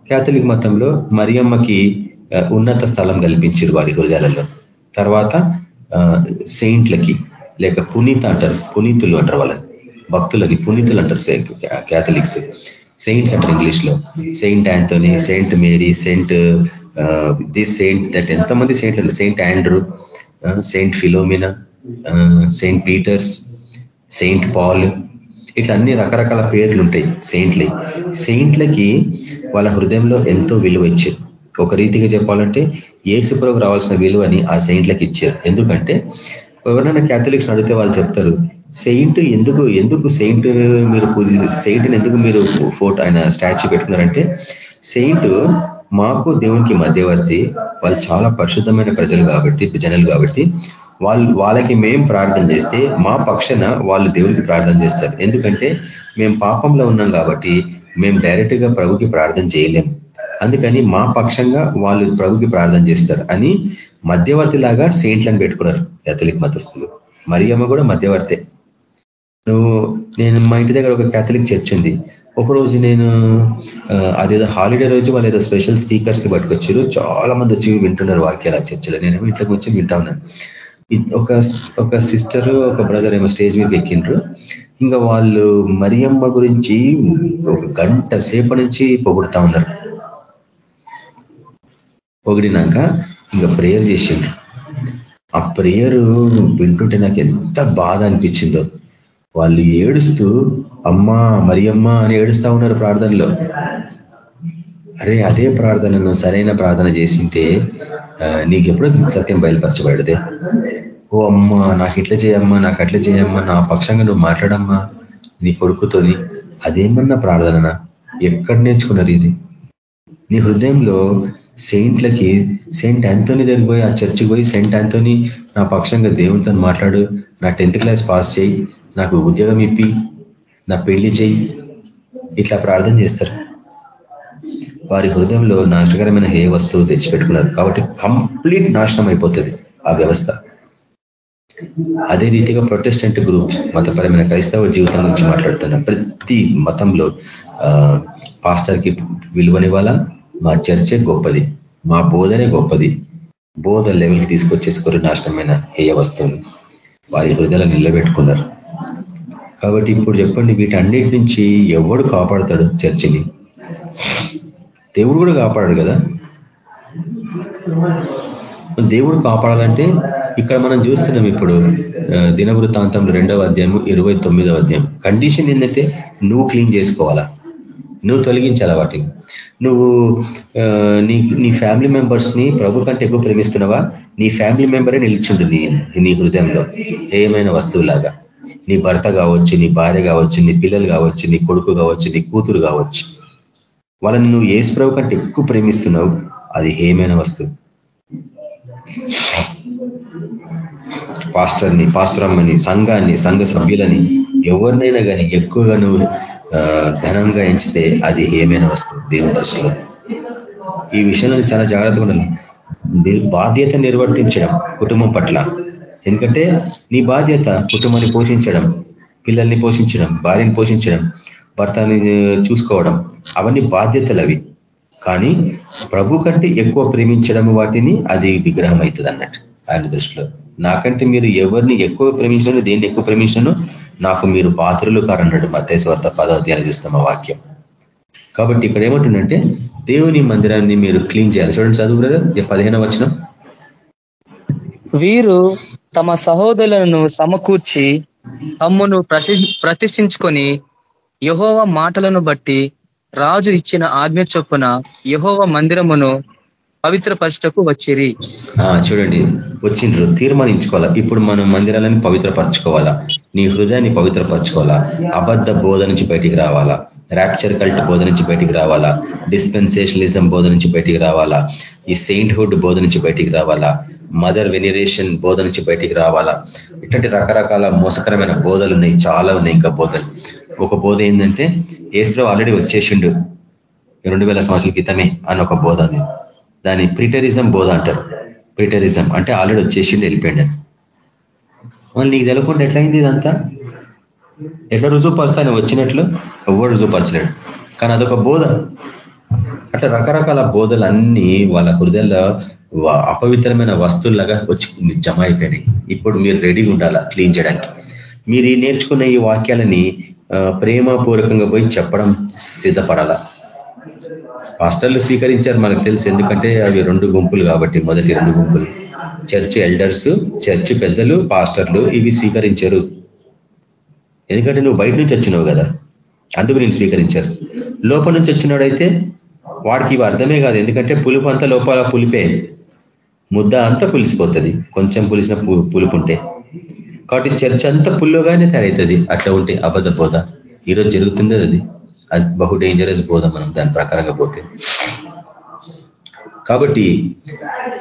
కేథలిక్ మతంలో మరియమ్మకి ఉన్నత స్థలం కల్పించారు వారి హృదయాలలో. తర్వాత సెయింట్లకి లేక పునీత అంటారు పునీతులు అంటారు వాళ్ళని భక్తులని పునీతులు అంటారు క్యాథలిక్స్ సెయింట్స్ అంటారు ఇంగ్లీష్లో Saint Anthony Saint Mary Saint this Saint that ఎంతమంది సెయింట్లు అంటారు Saint Andrew Saint Philomena Saint Peters Saint Paul ఇట్లా అన్ని రకరకాల పేర్లు ఉంటాయి సెయింట్లకి సెయింట్లకి వాళ్ళ హృదయంలో ఎంతో విలువ ఇచ్చారు. ఒక రీతిగా చెప్పాలంటే ఏసుప్రభు రావాల్సిన విలువని ఆ సెయింట్లకు ఇచ్చారు. ఎందుకంటే ఎవరైనా క్యాథలిక్స్ అడిగితే వాళ్ళు చెప్తారు సెయింట్ ఎందుకు ఎందుకు సెయింట్ మీరు పూజ సెయింట్ని ఎందుకు మీరు ఫోటో ఆయన స్టాచ్యూ పెట్టుకున్నారంటే సెయింట్ మాకు దేవునికి మధ్యవర్తి వాళ్ళు చాలా పరిశుద్ధమైన ప్రజలు కాబట్టి జనలు కాబట్టి వాళ్ళు వాళ్ళకి మేం ప్రార్థన చేస్తే మా పక్షన వాళ్ళు దేవునికి ప్రార్థన చేస్తారు. ఎందుకంటే మేము పాపంలో ఉన్నాం కాబట్టి మేము డైరెక్ట్గా ప్రభుకి ప్రార్థన చేయలేం. అందుకని మా పక్షంగా వాళ్ళు ప్రభుకి ప్రార్థన చేస్తారు అని మధ్యవర్తి లాగా సెయింట్లను పెట్టుకున్నారు కేథలిక్ మతస్థులు. మరియమ్మ కూడా మధ్యవర్తే. నువ్వు నేను మా ఇంటి దగ్గర ఒక కేథలిక్ చర్చ్ ఉంది. ఒకరోజు నేను అదేదో హాలిడే రోజు వాళ్ళు ఏదో స్పెషల్ స్పీకర్స్కి పట్టుకొచ్చారు. చాలా మంది వచ్చి వింటున్నారు వాక్యాలు ఆ చర్చలో. నేను ఇంట్లో వచ్చి వింటా ఉన్నాను. ఒక ఒక సిస్టర్ ఒక బ్రదర్ ఏమో స్టేజ్ మీద ఎక్కిండ్రు. ఇంకా వాళ్ళు మరియమ్మ గురించి ఒక గంట సేపు నుంచి పొగుడుతా ఉన్నారు. పొగిడినాక ఇంకా ప్రేయర్ చేసింది. ఆ ప్రేయరు వింటుంటే నాకు ఎంత బాధ అనిపించిందో. వాళ్ళు ఏడుస్తూ అమ్మా మరియమ్మ అని ఏడుస్తా ఉన్నారు ప్రార్థనలో. అరే అదే ప్రార్థనను సరైన ప్రార్థన చేసింటే నీకు ఎప్పుడో సత్యం బయలుపరచబడదే. ఓ అమ్మా నాకు ఇట్లా చేయమ్మా నాకు అట్లా చేయమ్మా నా పక్షంగా నువ్వు మాట్లాడమ్మా నీ కొడుకుతోని అదేమన్నా ప్రార్థననా? ఎక్కడ నేర్చుకున్నారు ఇది? నీ హృదయంలో సెయింట్లకి సెయింట్ ఆంతోని దగ్గరికి పోయి ఆ చర్చికి పోయి సెయింట్ ఆంతోని నా పక్షంగా దేవునితో మాట్లాడు. నా టెన్త్ క్లాస్ పాస్ చేయి. నాకు ఉద్యోగం ఇప్పి. నా పెళ్ళి చేయి. ఇట్లా ప్రార్థన చేస్తారు. వారి హృదయంలో నాశకరమైన హే వస్తువు తెచ్చిపెట్టుకున్నారు. కాబట్టి కంప్లీట్ నాశనం అయిపోతుంది ఆ వ్యవస్థ. అదే రీతిగా ప్రొటెస్టెంట్ గ్రూప్ మతపరమైన క్రైస్తవ జీవితం గురించి మాట్లాడుతున్న ప్రతి మతంలో పాస్టర్కి విలువనివ్వాలా? మా చర్చే గొప్పది మా బోధనే గొప్పది. బోధ లెవెల్కి తీసుకొచ్చేసుకోరు నాశనమైన హేయ వస్తువులు వారి హృదయాలు నిలబెట్టుకున్నారు. కాబట్టి ఇప్పుడు చెప్పండి వీటన్నిటి నుంచి ఎవడు కాపాడతాడు చర్చిని? దేవుడు కూడా కాపాడాడు కదా? దేవుడు కాపాడాలంటే ఇక్కడ మనం చూస్తున్నాం ఇప్పుడు దినవృత్తాంతంలో రెండవ అధ్యాయము ఇరవై అధ్యాయం. కండిషన్ ఏంటంటే నువ్వు క్లీన్ చేసుకోవాలా? నువ్వు తొలగించాలా వాటిని? నువ్వు నీ నీ ఫ్యామిలీ మెంబర్స్ని ప్రభు కంటే ఎక్కువ ప్రేమిస్తున్నావా? నీ ఫ్యామిలీ మెంబరే నిలిచిండు నీ నీ హృదయంలో. ఏమైనా వస్తువులాగా. నీ భర్త కావచ్చు నీ భార్య కావచ్చు నీ పిల్లలు కావచ్చు నీ కొడుకు కావచ్చు నీ కూతురు కావచ్చు. వాళ్ళని నువ్వు ఏసు ప్రభు కంటే ఎక్కువ ప్రేమిస్తున్నావు. అది ఏమైన వస్తువు? పాస్టర్ని పాస్టరమ్మని సంఘాన్ని సంఘ సభ్యులని ఎవరినైనా కానీ ఎక్కువగా నువ్వు ఘనంగా ఎంచితే అది ఏమైనా వస్తుంది? దేవుని దృష్టిలో. ఈ విషయంలో చాలా జాగ్రత్తగా ఉండాలి. బాధ్యత నిర్వర్తించడం కుటుంబం పట్ల. ఎందుకంటే నీ బాధ్యత కుటుంబాన్ని పోషించడం పిల్లల్ని పోషించడం భార్యని పోషించడం భర్తని చూసుకోవడం అవన్నీ బాధ్యతలు అవి కానీ ప్రభు కంటే ఎక్కువ ప్రేమించడం వాటిని అది విగ్రహం అవుతుంది అన్నట్టు ఆయన దృష్టిలో. నాకంటే మీరు ఎవరిని ఎక్కువ ప్రేమించడం దేన్ని ఎక్కువ ప్రేమించను నాకు మీరు పాత్రలు కారన్నాడు మతేశ్వర్త పదో అధ్యాయాలు చూస్తాం ఆ వాక్యం. కాబట్టి ఇక్కడ ఏమంటుందంటే దేవుని మందిరాన్ని మీరు క్లీన్ చేయాలి. చూడండి చదువు బ్రదర్ పదిహేను వచ్చిన వీరు తమ సహోదరులను సమకూర్చి తమ్మును ప్రతిష్ఠించుకొని యహోవ మాటలను బట్టి రాజు ఇచ్చిన ఆజ్ఞ చొప్పున యహోవ మందిరమును పవిత్రపరచటకు వచ్చిరి. చూడండి వచ్చిండ్రు. తీర్మానించుకోవాలా? ఇప్పుడు మనం మందిరాలని పవిత్రపరచుకోవాలా? నీ హృదయాన్ని పవిత్రపరచుకోవాలా? అబద్ధ బోధ నుంచి బయటికి రావాలా? ర్యాప్చర్ కల్ట్ బోధ నుంచి బయటికి రావాలా? డిస్పెన్సేషనలిజం బోధ నుంచి బయటికి రావాలా? ఈ సెయింట్హుడ్ బోధ నుంచి బయటికి రావాలా? మదర్ వెనిరేషన్ బోధ నుంచి బయటికి రావాలా? ఇట్లాంటి రకరకాల మోసకరమైన బోధలు ఉన్నాయి చాలా ఉన్నాయి ఇంకా బోధలు. ఒక బోధ ఏంటంటే ఏసులో ఆల్రెడీ వచ్చేసిండు. రెండు వేల సంవత్సరాల క్రితమే అని ఒక బోధ అది దాన్ని ప్రిటరిజం బోధ అంటారు. ప్రిటరిజం అంటే ఆల్రెడీ వచ్చేసిండు వెళ్ళిపోయిండు మరి నీకు తెలకుండా ఎట్లయింది ఇదంతా? ఎట్లా రుజువుపరుస్తాను వచ్చినట్లు ఎవరు రుజువుపరచలేడు. కానీ అదొక బోధ. అట్లా రకరకాల బోధలన్నీ వాళ్ళ హృదయంలో అపవిత్రమైన వస్తువులాగా వచ్చి జమ అయిపోయినాయి. ఇప్పుడు మీరు రెడీగా ఉండాలా క్లీన్ చేయడానికి? మీరు నేర్చుకున్న ఈ వాక్యాలని ప్రేమపూర్వకంగా పోయి చెప్పడం సిద్ధపడాలా? పాస్టర్లు స్వీకరించారు మనకు తెలుసు. ఎందుకంటే అవి రెండు గుంపులు కాబట్టి మొదటి రెండు గుంపులు. చర్చ్ ఎల్డర్స్ చర్చ్ పెద్దలు పాస్టర్లు ఇవి స్వీకరించారు. ఎందుకంటే నువ్వు బయట నుంచి వచ్చినావు కదా అందుకు నేను స్వీకరించారు లోపల నుంచి వచ్చినాడైతే వాడికి ఇవి అర్థమే కాదు ఎందుకంటే పులుపు అంతా లోపల పులిపే. ముద్ద అంతా పులిసిపోతుంది కొంచెం పులిసిన పులుపు ఉంటే కాబట్టి చర్చ్ అంతా పుల్లుగానే తయారవుతుంది అట్లా ఉంటే అబద్ధ బోధ. ఈరోజు జరుగుతుంది అది. అది బహు డేంజరస్ బోధ మనం దాని ప్రకారంగా పోతే. కాబట్టి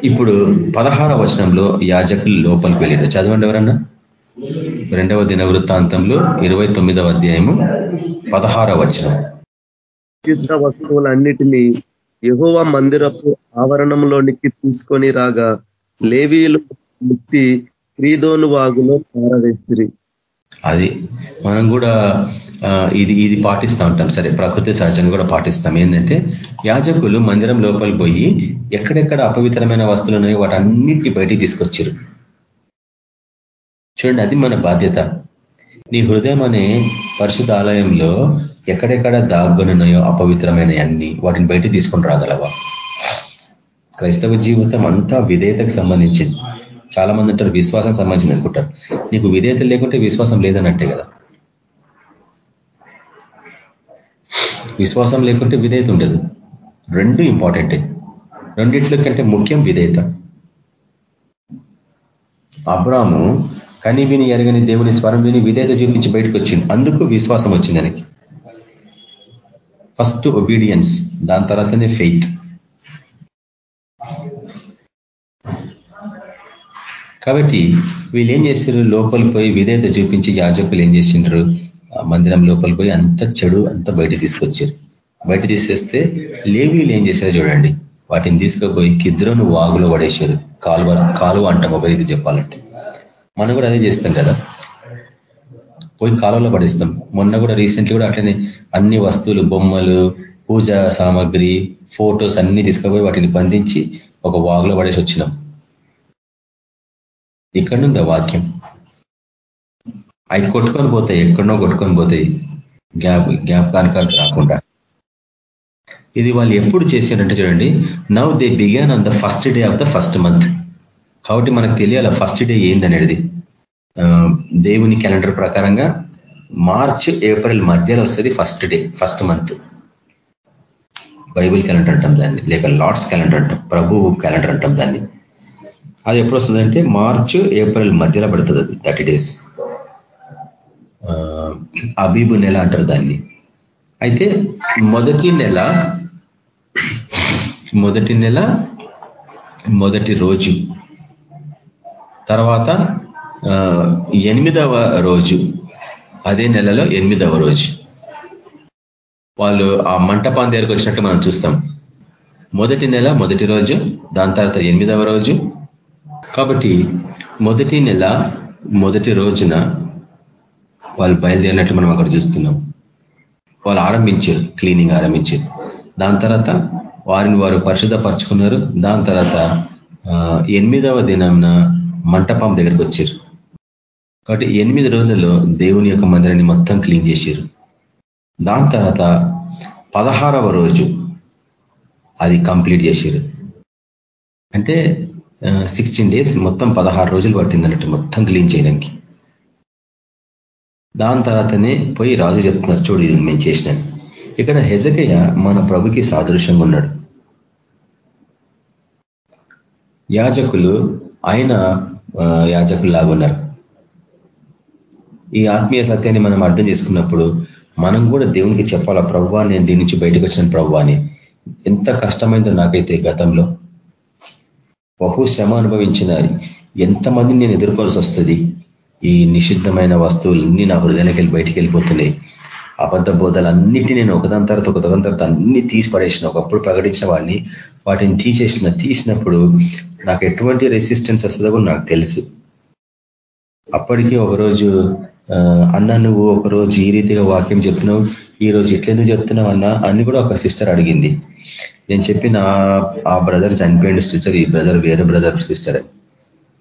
ఇప్పుడు పదహార వచనంలో యాజకులు లోపలికి వెళ్ళారు. చదవండి ఎవరన్నా? రెండవ దిన వృత్తాంతంలో ఇరవై తొమ్మిదవ అధ్యాయము పదహార వచనం. యుద్ధ వస్తువులన్నిటినీ యహోవ మందిరపు ఆవరణంలోనికి తీసుకొని రాగా లేవీలు ముక్తి క్రీదోను వాగులో పారవేసిరి. అది మనం కూడా ఇది ఇది పాటిస్తూ ఉంటాం. సరే ప్రకృతి సహజంగా కూడా పాటిస్తాం. ఏంటంటే యాజకులు మందిరం లోపలి పోయి ఎక్కడెక్కడ అపవిత్రమైన వస్తువులు ఉన్నాయో వాటన్నిటిని బయటికి తీసుకొచ్చారు చూడండి అది మన బాధ్యత. నీ హృదయం అనే పరిశుద్ధ ఆలయంలో ఎక్కడెక్కడ దాగునున్నాయో అపవిత్రమైన అన్ని వాటిని బయట తీసుకొని రాగలవా? క్రైస్తవ జీవితం అంతా విధేయతకు సంబంధించింది. చాలా మంది అంటారు విశ్వాసం సంబంధించింది అనుకుంటారు. నీకు విధేయత లేకుంటే విశ్వాసం లేదన్నట్టే కదా. విశ్వాసం లేకుంటే విధేయత ఉండదు. రెండు ఇంపార్టెంటే రెండిట్ల కంటే ముఖ్యం విధేయత. అబ్రాము కని విని ఎరగని దేవుని స్వరం విని విధేయత చూపించి బయటకు వచ్చింది అందుకు విశ్వాసం వచ్చింది దానికి ఫస్ట్ ఒబీడియన్స్ దాని తర్వాతనే ఫెయిత్ కాబట్టి వీళ్ళు ఏం చేశారు లోపలి పోయి విధేయత చూపించి యాజకులు ఏం చేసిండ్రు? మందిరం లోపలి పోయి అంత చెడు అంత బయట తీసుకొచ్చారు. బయట తీసేస్తే లేవీలు ఏం చేశారు చూడండి. వాటిని తీసుకుపోయి కిద్రను వాగులో పడేశారు. కాలువ కాలువ అంటాం ఒక రీతి చెప్పాలంటే. మనం కూడా అదే చేస్తాం కదా. పోయి కాలువలో పడిస్తాం. మొన్న కూడా రీసెంట్లీ కూడా అట్లనే అన్ని వస్తువులు బొమ్మలు పూజా సామాగ్రి ఫోటోస్ అన్ని తీసుకుపోయి వాటిని బంధించి ఒక వాగులో పడేసి వచ్చినాం. ఇక్కడ నుండి వాక్యం. అవి కొట్టుకొని పోతాయి ఎక్కడనో కొట్టుకొని పోతాయి. గ్యాప్ గ్యాప్ కానికానికి రాకుండా. ఇది వాళ్ళు ఎప్పుడు చేశారంటే చూడండి now they began on the first day of the first month కాబట్టి మనకు తెలియాలి ఫస్ట్ డే ఏందనేది దేవుని క్యాలెండర్ ప్రకారంగా మార్చ్ ఏప్రిల్ మధ్యలో వస్తుంది first day first month Bible calendar అంటాం దాన్ని లేక లార్డ్స్ క్యాలెండర్ అంటాం ప్రభు క్యాలెండర్ అంటాం దాన్ని. అది ఎప్పుడు వస్తుందంటే మార్చ్ ఏప్రిల్ మధ్యలో పడుతుంది అది థర్టీ డేస్ అబీబు నెల అంటారు దాన్ని. అయితే మొదటి నెల మొదటి నెల మొదటి రోజు. తర్వాత ఎనిమిదవ రోజు. అదే నెలలో ఎనిమిదవ రోజు. వాళ్ళు ఆ మంటపాన్ దగ్గరకు వచ్చినట్టు మనం చూస్తాం. మొదటి నెల మొదటి రోజు దాని తర్వాత ఎనిమిదవ రోజు. కాబట్టి మొదటి నెల మొదటి రోజున వాళ్ళు బయలుదేరినట్లు మనం అక్కడ చూస్తున్నాం. వాళ్ళు ఆరంభించారు క్లీనింగ్ ఆరంభించారు. దాని తర్వాత వారిని వారు పరిశుద్ధపరచుకున్నారు. దాని తర్వాత ఎనిమిదవ దినంన మంటపం దగ్గరికి వచ్చారు. కాబట్టి ఎనిమిది రోజులలో దేవుని యొక్క మందిరాన్ని మొత్తం క్లీన్ చేశారు. దాని తర్వాత పదహారవ రోజు అది కంప్లీట్ చేశారు. అంటే సిక్స్టీన్ డేస్ మొత్తం పదహారు రోజులు పట్టిందన్నట్టు మొత్తం క్లీన్ చేయడానికి. దాని తర్వాతనే పోయి రాజు చెప్తున్నారు చూడు ఇది మేము చేసినాను ఇక్కడ హెజకయ్య మన ప్రభుకి సాదృశ్యంగా ఉన్నాడు. యాజకులు ఆయన యాజకులు లాగున్నారు ఈ ఆత్మీయ సత్యాన్ని మనం అర్థం చేసుకున్నప్పుడు మనం కూడా దేవునికి చెప్పాలా ప్రవ్వా నేను దీని నుంచి బయటకు వచ్చిన ప్రవ్వా అని. ఎంత కష్టమైందో నాకైతే గతంలో. బహు శ్రమ అనుభవించిన ఎంతమందిని నేను ఎదుర్కోవాల్సి వస్తుంది. ఈ నిషిద్ధమైన వస్తువులన్నీ నా హృదయానికి వెళ్ళి బయటికి వెళ్ళిపోతున్నాయి. అబద్ధ బోధలన్నిటి నేను ఒకదాని తర్వాత ఒకదాని తర్వాత అన్ని తీసి పడేసిన ఒకప్పుడు ప్రకటించిన వాడిని వాటిని తీసేసిన తీసినప్పుడు నాకు ఎటువంటి రెసిస్టెన్స్ వస్తుందో కూడా నాకు తెలుసు. అప్పటికి ఒకరోజు అన్న నువ్వు ఒకరోజు ఈ రీతిగా వాక్యం చెప్పినావు ఈ రోజు ఎట్లెందుకు చెప్తున్నావు అన్న అని కూడా ఒక సిస్టర్ అడిగింది. నేను చెప్పిన ఆ బ్రదర్ చనిపోయింది సిస్టర్ ఈ బ్రదర్ వేరే బ్రదర్ సిస్టర్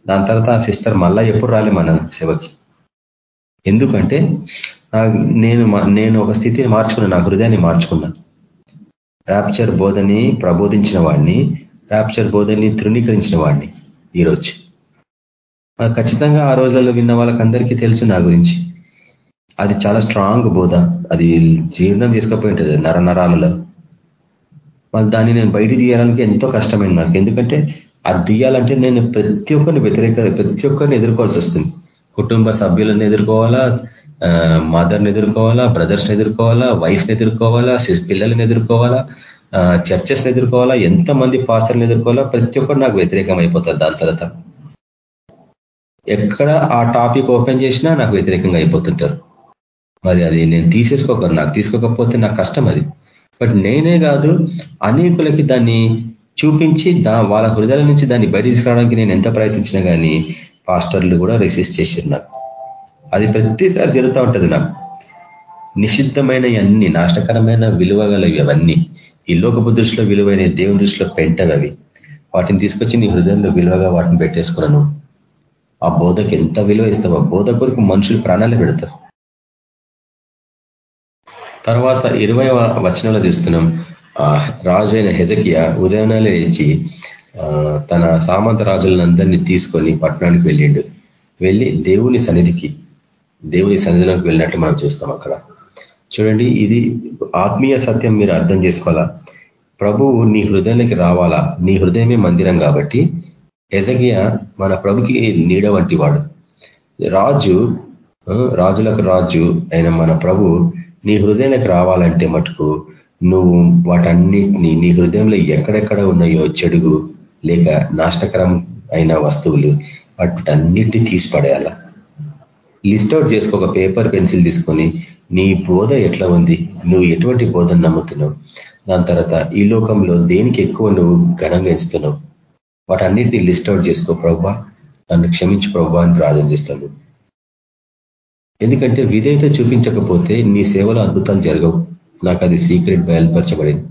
దాని తర్వాత ఆ సిస్టర్ మళ్ళా ఎప్పుడు రాలే మన సేవకి. ఎందుకంటే నేను నేను ఒక స్థితిని మార్చుకున్నాను నా హృదయాన్ని మార్చుకున్నాను. ర్యాప్చర్ బోధని ప్రబోధించిన వాడిని ర్యాప్చర్ బోధని తృణీకరించిన వాడిని ఈరోజు. ఖచ్చితంగా ఆ రోజులలో విన్న వాళ్ళకందరికీ తెలుసు నా గురించి. అది చాలా స్ట్రాంగ్ బోధ. అది జీర్ణం చేసుకోపోయి ఉంటుంది నర నరాలలో. మళ్ళీ దాన్ని నేను బయట తీయడానికి ఎంతో కష్టమైంది నాకు. ఎందుకంటే అది తీయాలంటే నేను ప్రతి ఒక్కరిని వ్యతిరేక ప్రతి ఒక్కరిని ఎదుర్కోవాల్సి వస్తుంది. కుటుంబ సభ్యులను ఎదుర్కోవాలా మదర్ని ఎదుర్కోవాలా బ్రదర్స్ని ఎదుర్కోవాలా వైఫ్ని ఎదుర్కోవాలా పిల్లల్ని ఎదుర్కోవాలా చర్చెస్ని ఎదుర్కోవాలా ఎంతమంది పాస్టర్ని ఎదుర్కోవాలా ప్రతి ఒక్కరు నాకు వ్యతిరేకం అయిపోతుంది దాని తర్వాత. ఎక్కడ ఆ టాపిక్ ఓపెన్ చేసినా నాకు వ్యతిరేకంగా అయిపోతుంటారు. మరి అది నేను తీసేసుకోగలను నాకు తీసుకోకపోతే నాకు కష్టం అది. బట్ నేనే కాదు అనేకులకి దాన్ని చూపించి దా వాళ్ళ హృదయాల నుంచి దాన్ని బయట తీసుకురావడానికి నేను ఎంత ప్రయత్నించినా కానీ పాస్టర్లు కూడా రెసిస్ట్ చేశారు నాకు. అది ప్రతిసారి జరుగుతూ ఉంటుంది నాకు. నిషిద్ధమైన అన్ని నాశనకరమైన విలువ అవన్నీ ఈ లోకపు దృష్టిలో విలువైన దేవుని దృష్టిలో పెంటవి అవి. వాటిని తీసుకొచ్చి నీ హృదయంలో విలువగా వాటిని పెట్టేసుకున్నాను ఆ బోధకు ఎంత విలువ ఇస్తావు ఆ బోధ కొరకు మనుషులు ప్రాణాలు పెడతారు. తర్వాత ఇరవై వచనంలో చూస్తున్నాం. రాజు అయిన ఉదయనాలు లేచి తన సామంత రాజులందరినీ తీసుకొని పట్టణానికి వెళ్ళిండు. వెళ్ళి దేవుని సన్నిధికి దేవుని సన్నిధిలోకి వెళ్ళినట్లు మనం చూస్తాం అక్కడ. చూడండి ఇది ఆత్మీయ సత్యం మీరు అర్థం చేసుకోవాలా? ప్రభువు నీ హృదయానికి రావాలా? నీ హృదయమే మందిరం కాబట్టి ఎజగియ మన ప్రభుకి నీడ వంటి వాడు. రాజు రాజులకు రాజు అయిన మన ప్రభు నీ హృదయానికి రావాలంటే మటుకు నువ్వు వాటన్నిటిని నీ హృదయంలో ఎక్కడెక్కడ ఉన్నాయో చెడుగు లేక నాశనకరం అయిన వస్తువులు వాటన్నిటిని తీసి పడేయాల? లిస్ట్ అవుట్ చేసుకో ఒక పేపర్ పెన్సిల్ తీసుకొని నీ బోధ ఎట్లా ఉంది? నువ్వు ఎటువంటి బోధను నమ్ముతున్నావు? దాని తర్వాత ఈ లోకంలో దేనికి ఎక్కువ నువ్వు ఘనంగా ఎంచుతున్నావు? వాటన్నిటిని లిస్ట్ అవుట్ చేసుకో ప్రభా నన్ను క్షమించి ప్రభా అని ప్రార్థన చేస్తాను. ఎందుకంటే విధేయత చూపించకపోతే నీ సేవలో అద్భుతాలు జరగవు. నాకు అది సీక్రెట్ బయలుపరచబడింది.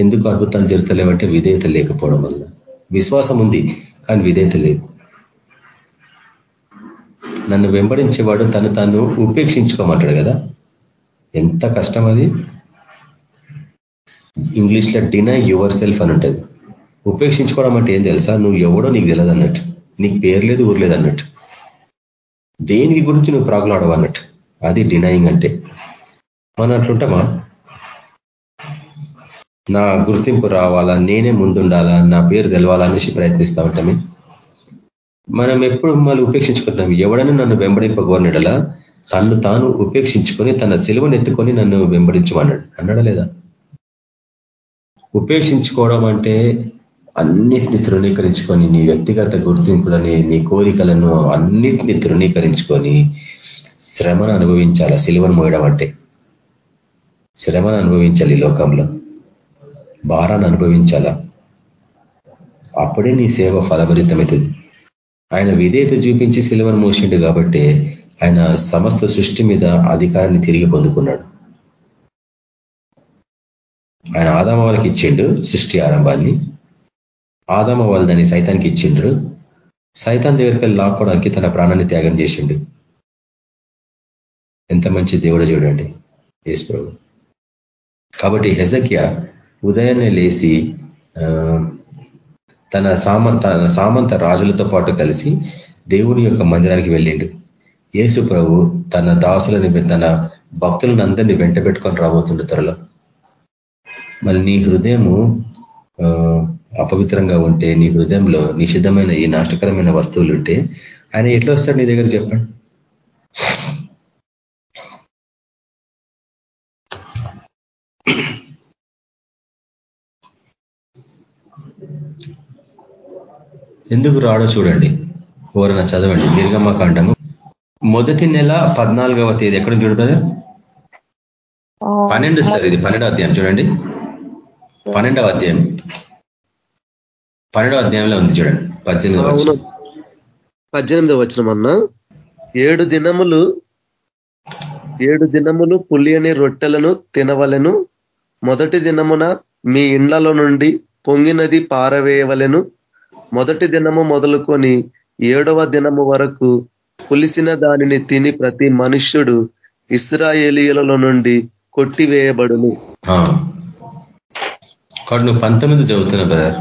ఎందుకు అద్భుతాలు జరుగుతలేవంటే విధేయత లేకపోవడం వల్ల. విశ్వాసం ఉంది కానీ విధేయత లేదు. నన్ను వెంబడించేవాడు తను తను ఉపేక్షించుకోమంటాడు కదా. ఎంత కష్టం అది. ఇంగ్లీష్లో డినై యువర్ సెల్ఫ్ అని ఉంటుంది. ఉపేక్షించుకోవడం అంటే ఏం తెలుసా? నువ్వు ఎవడో నీకు తెలియదు అన్నట్టు. నీకు పేరు లేదు ఊరు లేదు అన్నట్టు. దేనికి గురించి నువ్వు ప్రాగులాడవు అన్నట్టు. అది డినయింగ్ అంటే. మనం అట్లుంటామా? నా గుర్తింపు రావాలా? నేనే ముందుండాలా? నా పేరు తెలవాలా అనేసి ప్రయత్నిస్తా ఉంటామే మనం ఎప్పుడు మళ్ళీ ఉపేక్షించుకుంటున్నాం? ఎవడైనా నన్ను వెంబడింపగోరినడలా తను తాను ఉపేక్షించుకొని తన సెలవును ఎత్తుకొని నన్ను వెంబడించమన్నాడు. అన్నాడా లేదా ఉపేక్షించుకోవడం అంటే అన్నిటిని తృణీకరించుకొని నీ వ్యక్తిగత గుర్తింపులని నీ కోరికలను అన్నిటిని తృణీకరించుకొని శ్రమను అనుభవించాలా? సిలువను మోయడం అంటే శ్రమను అనుభవించాలి లోకంలో. భారాన్ని అనుభవించాలా? అప్పుడే నీ సేవ ఫలభరితమవుతుంది ఆయన విధేయత చూపించి సిలువను మోసిండు కాబట్టి ఆయన సమస్త సృష్టి మీద అధికారాన్ని తిరిగి పొందుకున్నాడు. ఆయన ఆదామ వాళ్ళకి ఇచ్చిండు సృష్టి ఆరంభాన్ని. ఆదామ వాళ్ళు దాన్ని సైతానికి ఇచ్చిండ్రు. సైతాన్ దగ్గరికి లాక్కోవడానికి తన ప్రాణాన్ని త్యాగం చేసిండు. ఎంత మంచి దేవుడు చూడండి యేసు ప్రభు. కాబట్టి హెజకియా ఉదయాన్నే లేచి తన సామంత సామంత రాజులతో పాటు కలిసి దేవుని యొక్క మందిరానికి వెళ్ళిండు. యేసు ప్రభు తన దాసులని తన భక్తులను అందరినీ వెంట పెట్టుకొని రాబోతుండే త్వరలో. మళ్ళీ నీ హృదయము అపవిత్రంగా ఉంటే నీ హృదయంలో నిషిద్ధమైన ఈ నాష్టకరమైన వస్తువులు ఉంటే ఆయన ఎట్లా వస్తాడు నీ దగ్గర చెప్పండి? ఎందుకు రాడో చూడండి. ఎవరైనా చదవండి. నిర్గమ కాండము. మొదటి నెల పద్నాలుగవ తేదీ. ఎక్కడ చూడు బ్రదర్ పన్నెండు సార్ ఇది పన్నెండవ అధ్యాయం చూడండి. పన్నెండవ అధ్యాయం. పన్నెండవ అధ్యాయంలో ఉంది చూడండి. పద్దెనిమిది పద్దెనిమిదవ వచ్చిన అన్న. ఏడు దినములు ఏడు దినములు పులియని రొట్టెలను తినవలను. మొదటి దినమున మీ ఇండ్లలో నుండి పొంగినది పారవేయవలెను. మొదటి దినము మొదలుకొని ఏడవ దినము వరకు పులిసిన దానిని తిని ప్రతి మనుష్యుడు ఇస్రాయేలీలలో నుండి కొట్టివేయబడును. నువ్వు పంతొమ్మిది చదువుతున్నా బ్రదర్?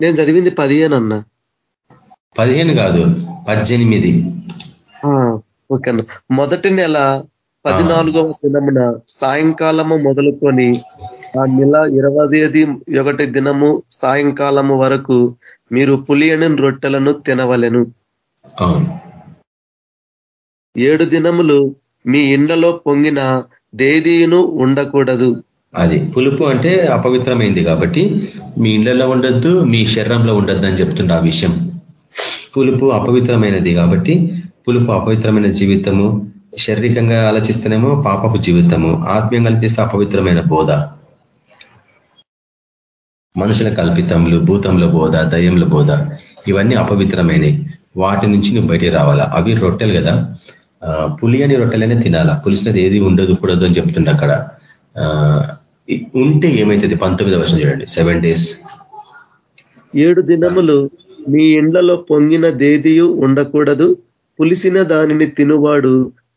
నేను చదివింది పదిహేను అన్న. పదిహేను కాదు పద్దెనిమిది. ఓకే అన్న. మొదటి నెల పద్నాలుగవ దినమున సాయంకాలము మొదలుకొని ఆ నెల ఇరవై ఒకటి దినము సాయంకాలము వరకు మీరు పులియని రొట్టెలను తినవలెను. ఏడు దినములు మీ ఇండ్లలో పొంగిన దేదీను ఉండకూడదు. అది పులుపు అంటే అపవిత్రమైంది కాబట్టి మీ ఇళ్ళలో ఉండొద్దు మీ శరీరంలో ఉండొద్దు అని చెప్తుండ ఆ విషయం. పులుపు అపవిత్రమైనది కాబట్టి పులుపు అపవిత్రమైన జీవితము శారీరకంగా ఆలోచిస్తేనేమో పాపపు జీవితము ఆత్మీయంగా ఆలోచిస్తే అపవిత్రమైన బోధ. మనుషుల కల్పితములు భూతంలో బోధ దయ్యంలో బోధ ఇవన్నీ అపవిత్రమైనవి వాటి నుంచి నువ్వు బయటికి రావాలా? అవి రొట్టెలు కదా. పులి అని రొట్టెలనే తినాలా? పులిసినది ఏది ఉండదు కూడదు అని చెప్తుండే అక్కడ. ఉంటే ఏమైతుంది? పంతొమ్మిది వర్షం చూడండి. సెవెన్ డేస్ ఏడు దినములు మీ ఇండ్లలో పొంగిన దేదియు ఉండకూడదు. పులిసిన దానిని తినువాడు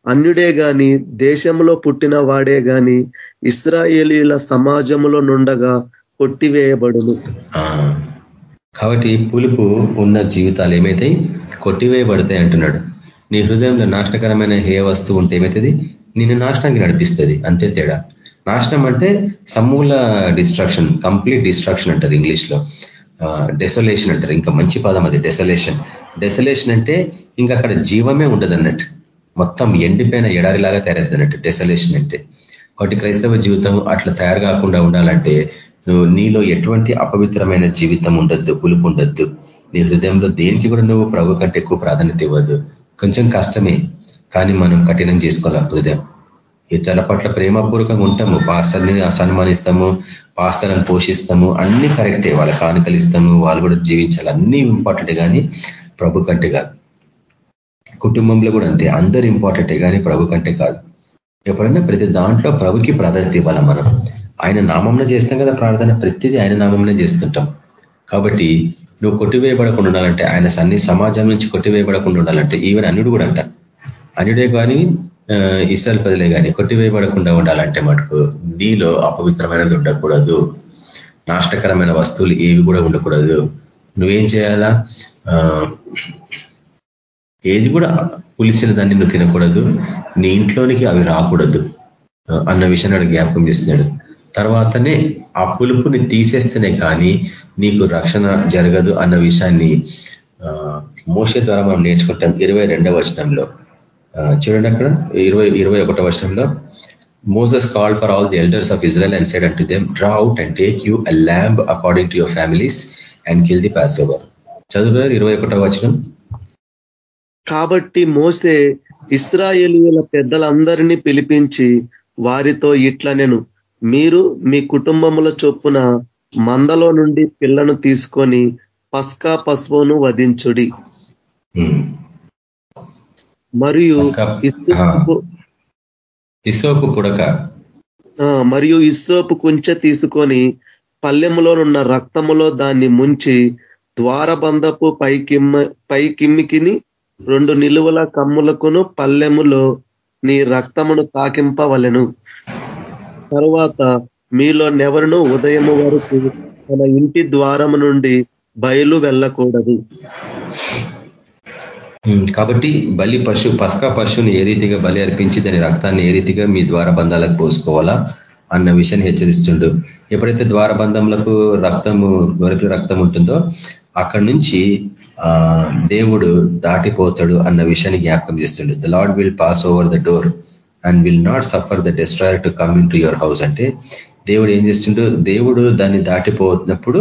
అన్యుడే గాని దేశంలో పుట్టిన వాడే గాని ఇస్రాయేలీల సమాజంలో నుండగా కొట్టివేయబడును. కాబట్టి పులుపు ఉన్న జీవితాలు ఏమైతాయి? కొట్టివేయబడతాయి అంటున్నాడు. నీ హృదయంలో నాశనకరమైన హే వస్తువు ఉంటే ఏమవుతుంది నిన్ను నాశనానికి నడిపిస్తుంది. అంతే తేడా. నాశనం అంటే సమూల డిస్ట్రక్షన్ కంప్లీట్ డిస్ట్రక్షన్ అంటారు ఇంగ్లీష్లో డెసోలేషన్ అంటారు. ఇంకా మంచి పదం అది డెసోలేషన్. డెసోలేషన్ అంటే ఇంకా అక్కడ జీవమే ఉండదు అన్నట్టు. మొత్తం ఎండిపోయిన ఎడారిలాగా తయారవుతుంది అన్నట్టు. డెసోలేషన్ అంటే. కాబట్టి క్రైస్తవ జీవితం అట్లా తయారు కాకుండా ఉండాలంటే నువ్వు నీలో ఎటువంటి అపవిత్రమైన జీవితం ఉండొద్దు పులుపు ఉండొద్దు. నీ హృదయంలో దేనికి కూడా నువ్వు ప్రభు కంటే ఎక్కువ ప్రాధాన్యత ఇవ్వద్దు. కొంచెం కష్టమే కానీ మనం కఠినం చేసుకోవాలి హృదయం. ఇతరుల పట్ల ప్రేమపూర్వకంగా ఉంటాము. పాస్టర్ని సన్మానిస్తాము పాస్టర్లను పోషిస్తాము అన్ని కరెక్టే. వాళ్ళ కానుకలు ఇస్తాము వాళ్ళు కూడా జీవించాలి. అన్ని ఇంపార్టెంట్ కానీ ప్రభు కంటే కాదు. కుటుంబంలో కూడా అంతే. అందరు ఇంపార్టెంటే కానీ ప్రభు కంటే కాదు. ఎప్పుడన్నా ప్రతి దాంట్లో ప్రభుకి ప్రాధాన్యత ఇవ్వాలి మనం? ఆయన నామంలో చేస్తాం కదా ప్రార్థన? ప్రతిదీ ఆయన నామంలో చేస్తుంటాం. కాబట్టి నువ్వు కొట్టివేయబడకుండా ఉండాలంటే ఆయన సన్ని సమాజం నుంచి కొట్టివేయబడకుండా ఉండాలంటే ఈవెన్ అన్యుడు కూడా అంట. అన్యుడే కానీ ఇస్రాయల్ ప్రజలే కానీ కొట్టివేయబడకుండా ఉండాలంటే మటుకు నీలో అపవిత్రమైనది ఉండకూడదు. నాష్టకరమైన వస్తువులు ఏవి కూడా ఉండకూడదు. నువ్వేం చేయాలా? ఏది కూడా పులిసిన దాన్ని నువ్వు తినకూడదు. నీ ఇంట్లోనికి అవి రాకూడదు. అన్న విషయాన్ని జ్ఞాపకం చేస్తున్నాడు. తర్వాతనే ఆ పులుపుని తీసేస్తేనే కానీ నీకు రక్షణ జరగదు అన్న విషయాన్ని మోసే ద్వారా మనం నేర్చుకుంటాం ఇరవై రెండవ వచనంలో. చూడండి అక్కడ ఇరవై ఇరవై ఒకటో వచనంలో. Moses call for all the elders of Israel and said unto them draw out and take you a lamb according to your families and kill the passover చదువు ఇరవై ఒకటో వచనం? కాబట్టి మోసే ఇస్రాయేలీల పెద్దలందరినీ పిలిపించి వారితో ఇట్లా నేను మీరు మీ కుటుంబముల చొప్పున మందలో నుండి పిల్లను తీసుకొని పస్కా పశువును వధించుడి. మరియు ఇసోపు పుడక. మరియు ఇస్సోపు కుంచె తీసుకొని పల్లెములోనున్న రక్తములో దాన్ని ముంచి ద్వారబంధపు పైకిమ్మ పైకిమ్మికిని రెండు నిలువల కమ్ములకును పల్లెములో నీ రక్తమును తాకింపవలెను. తర్వాత మీలో నెవరును ఉదయము వరకు తన ఇంటి ద్వారము నుండి బయలు వెళ్ళకూడదు. కాబట్టి బలి పశు పస్కా పశువుని ఏ రీతిగా బలి అర్పించి దాని రక్తాన్ని ఏ రీతిగా మీ ద్వారబంధాలకు పోసుకోవాలా అన్న విషయాన్ని హెచ్చరిస్తుండు. ఎప్పుడైతే ద్వారబంధములకు రక్తము గొరపి రక్తం ఉంటుందో అక్కడి నుంచి దేవుడు దాటిపోతాడు అన్న విషయాన్ని జ్ఞాపకం చేస్తుండు. The lord will pass over the door and will not suffer the destroyer to come in your house అంటే దేవుడు ఏం చేస్తుండో? దేవుడు దాన్ని దాటిపోతున్నప్పుడు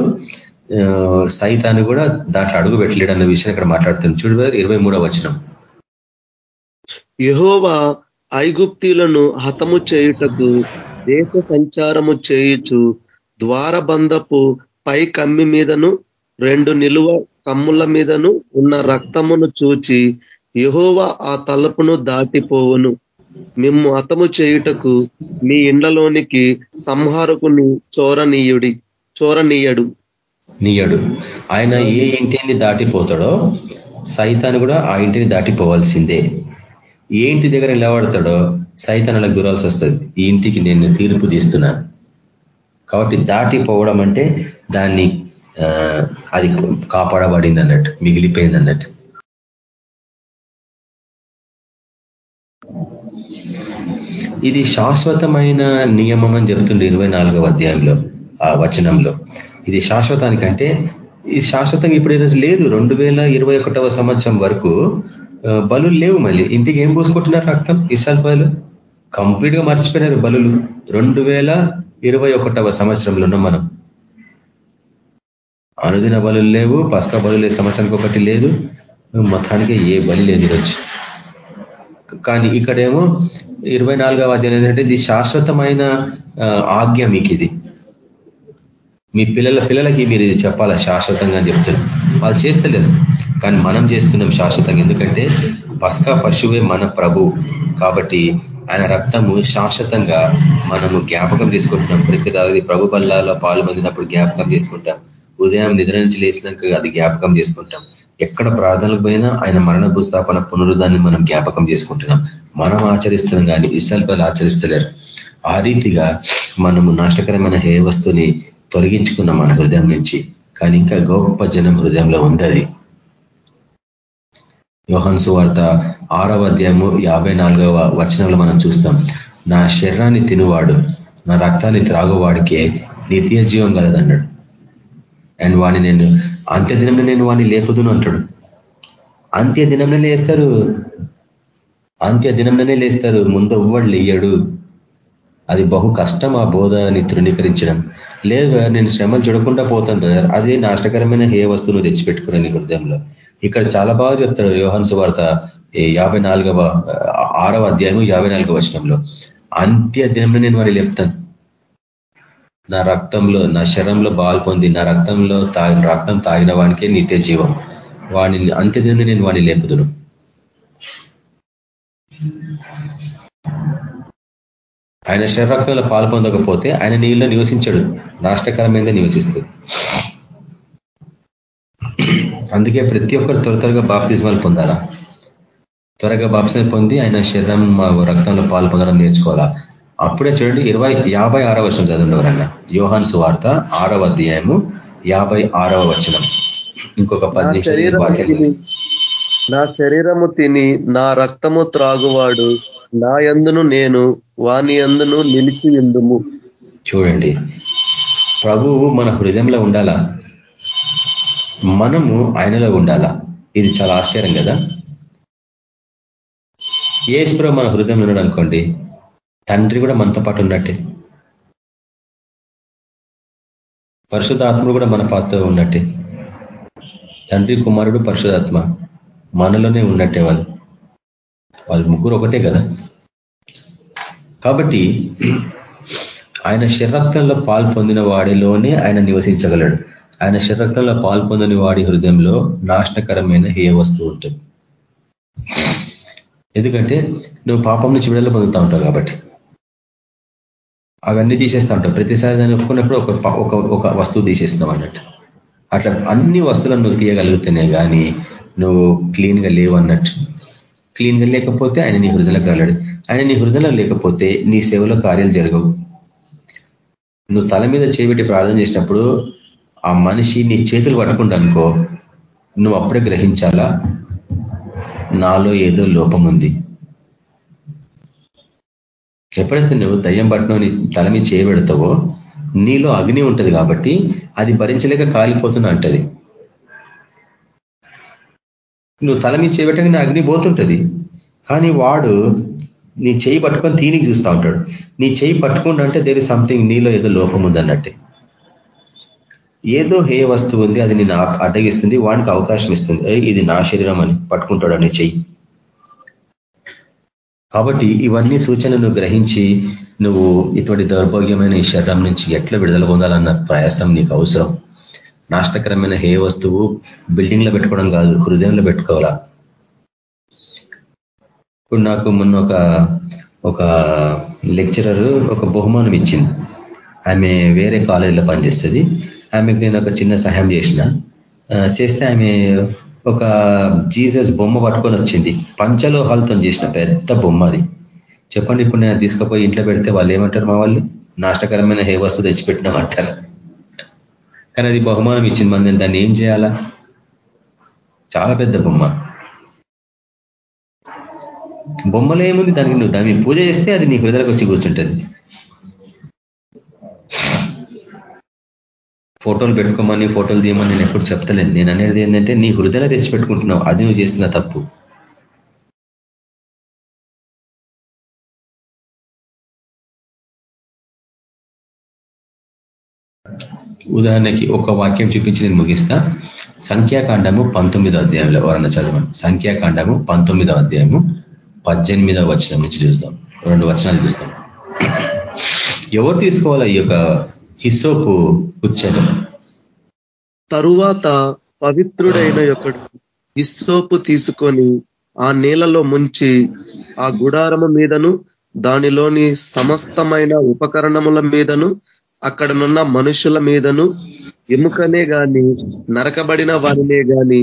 సైతాన్ని కూడా దాంట్లో అడుగు పెట్టలేడు అన్న విషయం ఇక్కడ మాట్లాడుతుంది చూడు ఇరవై మూడో వచనం. యహోవా ఐగుప్తీలను హతము చేయుటకు దేశ సంచారము చేయుచు ద్వారబంధపు పై కమ్మి మీదను రెండు నిలువ కమ్ముల మీదను ఉన్న రక్తమును చూచి యహోవా ఆ తలుపును దాటిపోవును. మిమ్ము అతము చేయుటకు మీ ఇండ్లలోనికి సంహారకుని చోరనీయుడి చోరనీయడు. నీయడు. ఆయన ఏ ఇంటిని దాటిపోతాడో సైతాన్ని కూడా ఆ ఇంటిని దాటిపోవాల్సిందే. ఏ ఇంటి దగ్గర నిలబడతాడో సైతానాలకు దూరాల్సి వస్తుంది. ఈ ఇంటికి నేను తీర్పు తీస్తున్నాను కాబట్టి దాటిపోవడం అంటే దాన్ని అది కాపాడబడింది అన్నట్టు మిగిలిపోయింది అన్నట్టు ఇది శాశ్వతమైన నియమం అని చెప్తుండే ఇరవై నాలుగవ అధ్యాయంలో ఆ వచనంలో. ఇది శాశ్వతానికంటే ఇది శాశ్వతంగా ఇప్పుడు ఈరోజు లేదు. రెండు వేల ఇరవై ఒకటవ సంవత్సరం వరకు బలు లేవు మళ్ళీ. ఇంటికి ఏం పోసుకుంటున్నారు రక్తం? ఇసాల్ బలు కంప్లీట్గా మర్చిపోయినారు బలులు. రెండు వేల ఇరవై ఒకటవ సంవత్సరంలో ఉన్నాం మనం. అనుదిన బలు లేవు పసక బలు లేదు సంవత్సరానికి ఒకటి లేదు. మొత్తానికి ఏ బలి లేదు ఈరోజు. కానీ ఇక్కడేమో ఇరవై నాలుగవ అధ్యాయం ఏంటంటే ఇది శాశ్వతమైన ఆజ్ఞ మీకు ఇది మీ పిల్లల పిల్లలకి మీరు ఇది చెప్పాలా? శాశ్వతంగా అని చెప్తున్నారు వాళ్ళు చేస్తలేరు. కానీ మనం చేస్తున్నాం శాశ్వతంగా. ఎందుకంటే పస్కా పశువే మన ప్రభు. కాబట్టి ఆయన రక్తము శాశ్వతంగా మనము జ్ఞాపకం తీసుకుంటున్నాం ప్రతి రాజు ప్రభు బల్లాలో పాల్పొందినప్పుడు జ్ఞాపకం చేసుకుంటాం. ఉదయం నిద్ర నుంచి లేచినాక అది జ్ఞాపకం చేసుకుంటాం. ఎక్కడ ప్రార్థనలకు పోయినా ఆయన మరణ భూస్థాపన పునరుద్ధాన్ని మనం జ్ఞాపకం చేసుకుంటున్నాం. మనం ఆచరిస్తున్నాం కానీ ఇసల్పలు ఆచరిస్తలేరు. ఆ రీతిగా మనము నాష్టకరమైన హే వస్తువుని తొలగించుకున్నాం మన హృదయం నుంచి. కానీ ఇంకా గొప్ప జనం హృదయంలో ఉంది అది. యోహన్సు వార్త ఆరవ అధ్యాయము యాభై నాలుగవ వచనంలో మనం చూస్తాం. నా శరీరాన్ని తినువాడు నా రక్తాన్ని త్రాగువాడికే నిత్య జీవం కలదన్నాడు అండ్ వాడిని నేను అంత్య దినంలో నేను వాడిని లేపుదును అంటాడు. అంత్య దినంలో లేస్తారు. అంత్య దినంలోనే లేస్తారు. ముందు ఎవ్వడు లేయడు. అది బహు కష్టం ఆ బోధని తృణీకరించడం. లేదు నేను శ్రమలు చూడకుండా పోతాను బ్రదర్. అది నాష్టకరమైన హే వస్తువును తెచ్చిపెట్టుకున్నాను నీ హృదయంలో. ఇక్కడ చాలా బాగా చెప్తాడు యోహన్స్ వార్త యాభై నాలుగవ ఆరవ అధ్యాయము యాభై నాలుగవ వచనంలో. అంత్య దినంలో నేను వాడిని లేపుతాను. నా రక్తంలో నా శరంలో బాల్ పొంది నా రక్తంలో తాగిన రక్తం తాగిన వానికే నిత్య జీవం. వాడిని అంత్యదిన నేను వాడిని లేపుదును. ఆయన శరీరక్తంలో పాలు పొందకపోతే ఆయన నీళ్ళు నివసించాడు. నాష్టకరమైందే నివసిస్తుంది అందుకే ప్రతి ఒక్కరు త్వర త్వరగా బాప్తిజమాలు పొందాలా. త్వరగా బాప్సం పొంది ఆయన శరీరం రక్తంలో పాలు పొందడం నేర్చుకోవాలా. అప్పుడే చూడండి ఇరవై యాభై ఆరవ వచనం చదవండి ఎవరన్నా యోహాన్ సువార్త ఆరవ అధ్యాయము యాభై ఆరవ వచనం. ఇంకొక పది నిమిషాలు నా శరీరము తిని నా రక్తము త్రాగువాడు నా ఎందును నేను వాని ఎందును నిలిచి ఎందుము చూడండి ప్రభువు మన హృదయంలో ఉండాలా? మనము ఆయనలో ఉండాలా? ఇది చాలా ఆశ్చర్యం కదా? ఏసుప్రభు మన హృదయంలో ఉన్నాడు అనుకోండి తండ్రి కూడా మనతో పాటు ఉన్నట్టే. పరిశుధాత్ముడు కూడా మన పాత్ర ఉన్నట్టే. తండ్రి కుమారుడు పరిశుధాత్మ మనలోనే ఉన్నట్టే వాళ్ళు. వాళ్ళు ముగ్గురు ఒకటే కదా? కాబట్టి ఆయన శరక్తంలో పాలు పొందిన వాడిలోనే ఆయన నివసించగలడు. ఆయన శరక్తంలో పాలు పొందని వాడి హృదయంలో నాశనకరమైన ఏ వస్తువు ఉంటుంది? ఎందుకంటే నువ్వు పాపం నుంచి విడుదల పొందుతూ ఉంటావు కాబట్టి. అవన్నీ తీసేస్తూ ఉంటాం. ప్రతిసారి దాన్ని ఒప్పుకున్నప్పుడు ఒక ఒక ఒక వస్తువు తీసేస్తున్నావు అన్నట్టు. అట్లా అన్ని వస్తువులను నువ్వు తీయగలుగుతేనే కానీ నువ్వు క్లీన్గా లేవు అన్నట్టు. క్లీన్గా లేకపోతే ఆయన నీ హృదయలకు రాలేడు. ఆయన నీ హృదయలో లేకపోతే నీ సేవలో కార్యాలు జరగవు. నువ్వు తల మీద చేపెట్టి ప్రార్థన చేసినప్పుడు ఆ మనిషి నీ చేతులు పట్టకుండా అనుకో నువ్వు అప్పుడే గ్రహించాలా? నాలో ఏదో లోపం ఉంది. ఎప్పుడైతే నువ్వు దయ్యం పట్టణం నీ తల మీద చేయబెడతావో నీలో అగ్ని ఉంటుంది కాబట్టి అది భరించలేక కాలిపోతున్నా అంటది. నువ్వు తల మీద నీ అగ్ని పోతుంటది. కానీ వాడు నీ చేయి పట్టుకొని తీనికి చూస్తూ ఉంటాడు. నీ చేయి పట్టుకుండా అంటే దేర్ సంథింగ్ నీలో ఏదో లోపం ఉందన్నట్టే ఏదో హే వస్తువు ఉంది అది నేను అడ్డగిస్తుంది వానికి అవకాశం ఇస్తుంది. ఇది నా శరీరం అని పట్టుకుంటాడు నీ చెయ్యి. కాబట్టి ఇవన్నీ సూచనలు గ్రహించి నువ్వు ఇటువంటి దౌర్భాగ్యమైన ఈ శరీరం నుంచి ఎట్లా విడుదల పొందాలన్న ప్రయాసం నీకు అవసరం. నాష్టకరమైన హే వస్తువు బిల్డింగ్లో పెట్టుకోవడం కాదు హృదయంలో పెట్టుకోవాలా? ఇప్పుడు నాకు మొన్న ఒక ఒక లెక్చరర్ ఒక బహుమానం ఇచ్చింది. ఆమె వేరే కాలేజీలో పనిచేస్తుంది. ఆమెకు నేను ఒక చిన్న సహాయం చేసిన. చేస్తే ఆమె ఒక జీసస్ బొమ్మ పట్టుకొని వచ్చింది. పంచలోహాలతో చేసిన పెద్ద బొమ్మ అది. చెప్పండి ఇప్పుడు నేను తీసుకుపోయి ఇంట్లో పెడితే వాళ్ళు ఏమంటారు మా వాళ్ళు? నాష్టకరమైన హే వస్తువు తెచ్చిపెట్టినామంటారు కానీ అది బహుమానం ఇచ్చింది మన దాన్ని. ఏం చేయాలా? చాలా పెద్ద బొమ్మ. బొమ్మలో ఏముంది? దానికి నువ్వు దాన్ని పూజ చేస్తే అది నీ హృదయలకు వచ్చి కూర్చుంటుంది. ఫోటోలు పెట్టుకోమని ఫోటోలు తీయమని నేను ఎప్పుడు చెప్తలేను నేను అనేది ఏంటంటే నీ తెచ్చి తెచ్చిపెట్టుకుంటున్నావు. అది నువ్వు చేస్తున్న తప్పు. ఉదాహరణకి ఒక వాక్యం చూపించి నేను ముగిస్తా. సంఖ్యాకాండము పంతొమ్మిదో అధ్యాయంలో ఎవరన్నా చదవండి. సంఖ్యాకాండము పంతొమ్మిదో అధ్యాయము పద్దెనిమిదవ వచనం నుంచి చూస్తాం. రెండు వచనాలు చూస్తాం. ఎవరు తీసుకోవాలా ఈ యొక్క హిసోపు కుచ్చను తరువాత పవిత్రుడైన ఒకడు హిస్సోపు తీసుకొని ఆ నీళ్ళలో ముంచి ఆ గుడారము మీదను దానిలోని సమస్తమైన ఉపకరణముల మీదను అక్కడనున్న మనుషుల మీదను ఎముకనే గాని నరకబడిన వారినే గాని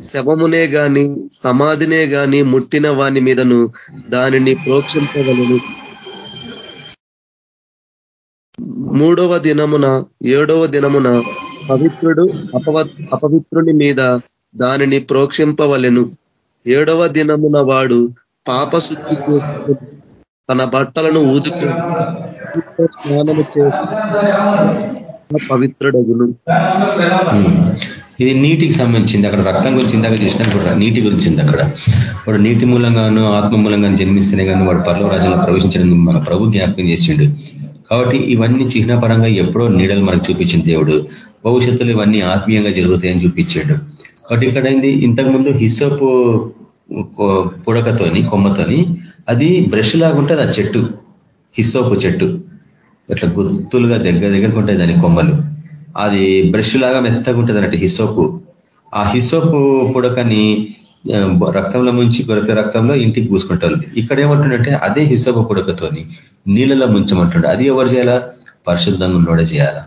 శవమునే గాని సమాధినే గాని ముట్టిన వాని మీదను దానిని ప్రోక్షించగలను మూడవ దినమున ఏడవ దినమున పవిత్రుడు అపవ అపవిత్రుని మీద దానిని ప్రోక్షింపవలెను. ఏడవ దినమున వాడు పాపశుద్ధి చేసుకుని తన బట్టలను ఊదుకు స్నానము చేసి పవిత్రుడగును. ఇది నీటికి సంబంధించింది. అక్కడ రక్తం గురించి ఇందాక చేసిన కూడా నీటి గురించింది అక్కడ. వాడు నీటి మూలంగాను ఆత్మ మూలంగాను జన్మిస్తేనే కానీ వాడు పర్లో రాజ్యంలో ప్రవేశించడం మన ప్రభు జ్ఞాపకం చేసిండు. కాబట్టి ఇవన్నీ చిహ్నపరంగా ఎప్పుడో నీడలు మనకు చూపించింది దేవుడు. భవిష్యత్తులో ఇవన్నీ ఆత్మీయంగా జరుగుతాయని చూపించాడు. కాబట్టి ఇక్కడ ఏంది? ఇంతకుముందు హిస్సపు పుడకతోని కొమ్మతోని అది బ్రష్ లాగా ఉంటుంది ఆ చెట్టు హిస్సోపు చెట్టు. ఇట్లా గుర్తులుగా దగ్గర దగ్గరకు ఉంటాయి దాని కొమ్మలు. అది బ్రష్ లాగా మెత్తగా ఉంటుంది అన్నట్టు హిస్సోపు. ఆ హిస్సోపు పుడకని రక్తంలో ముంచి గొరపే రక్తంలో ఇంటికి పూసుకుంటారు ఇక్కడ ఏమంటుండంటే అదే హిస్సోపు పుడకతోని నీళ్ళలో ముంచమంటుండే. అది ఎవరు చేయాలా? పరిశుద్ధంగా ఉన్నోడే చేయాలా?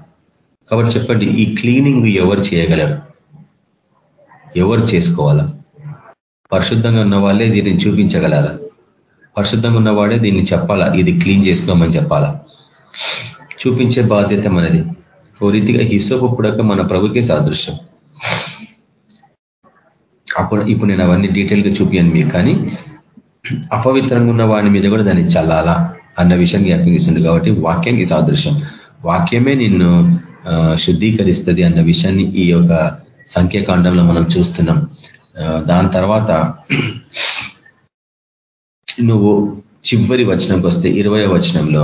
కాబట్టి చెప్పండి ఈ క్లీనింగ్ ఎవరు చేయగలరు? ఎవరు చేసుకోవాలా? పరిశుద్ధంగా ఉన్న వాళ్ళే దీన్ని చూపించగలరా? పరిశుద్ధంగా ఉన్నవాడే దీన్ని చెప్పాలా? ఇది క్లీన్ చేసుకోమని చెప్పాలా? చూపించే బాధ్యత మనది. ఓ రీతిగా హిస్సోపు పుడక మన ప్రభుకే సాదృశ్యం. అప్పుడు ఇప్పుడు నేను అవన్నీ డీటెయిల్గా చూపించాను మీకు కానీ అపవిత్రంగా ఉన్న వాడి మీద కూడా దాన్ని చల్లాలా అన్న విషయాన్ని జ్ఞాపకిస్తుంది కాబట్టి వాక్యానికి సాదృశ్యం. వాక్యమే నిన్ను శుద్ధీకరిస్తుంది అన్న విషయాన్ని ఈ యొక్క సంఖ్యాకాండంలో మనం చూస్తున్నాం. దాని తర్వాత నువ్వు చివరి వచనంకి వస్తే ఇరవై వచనంలో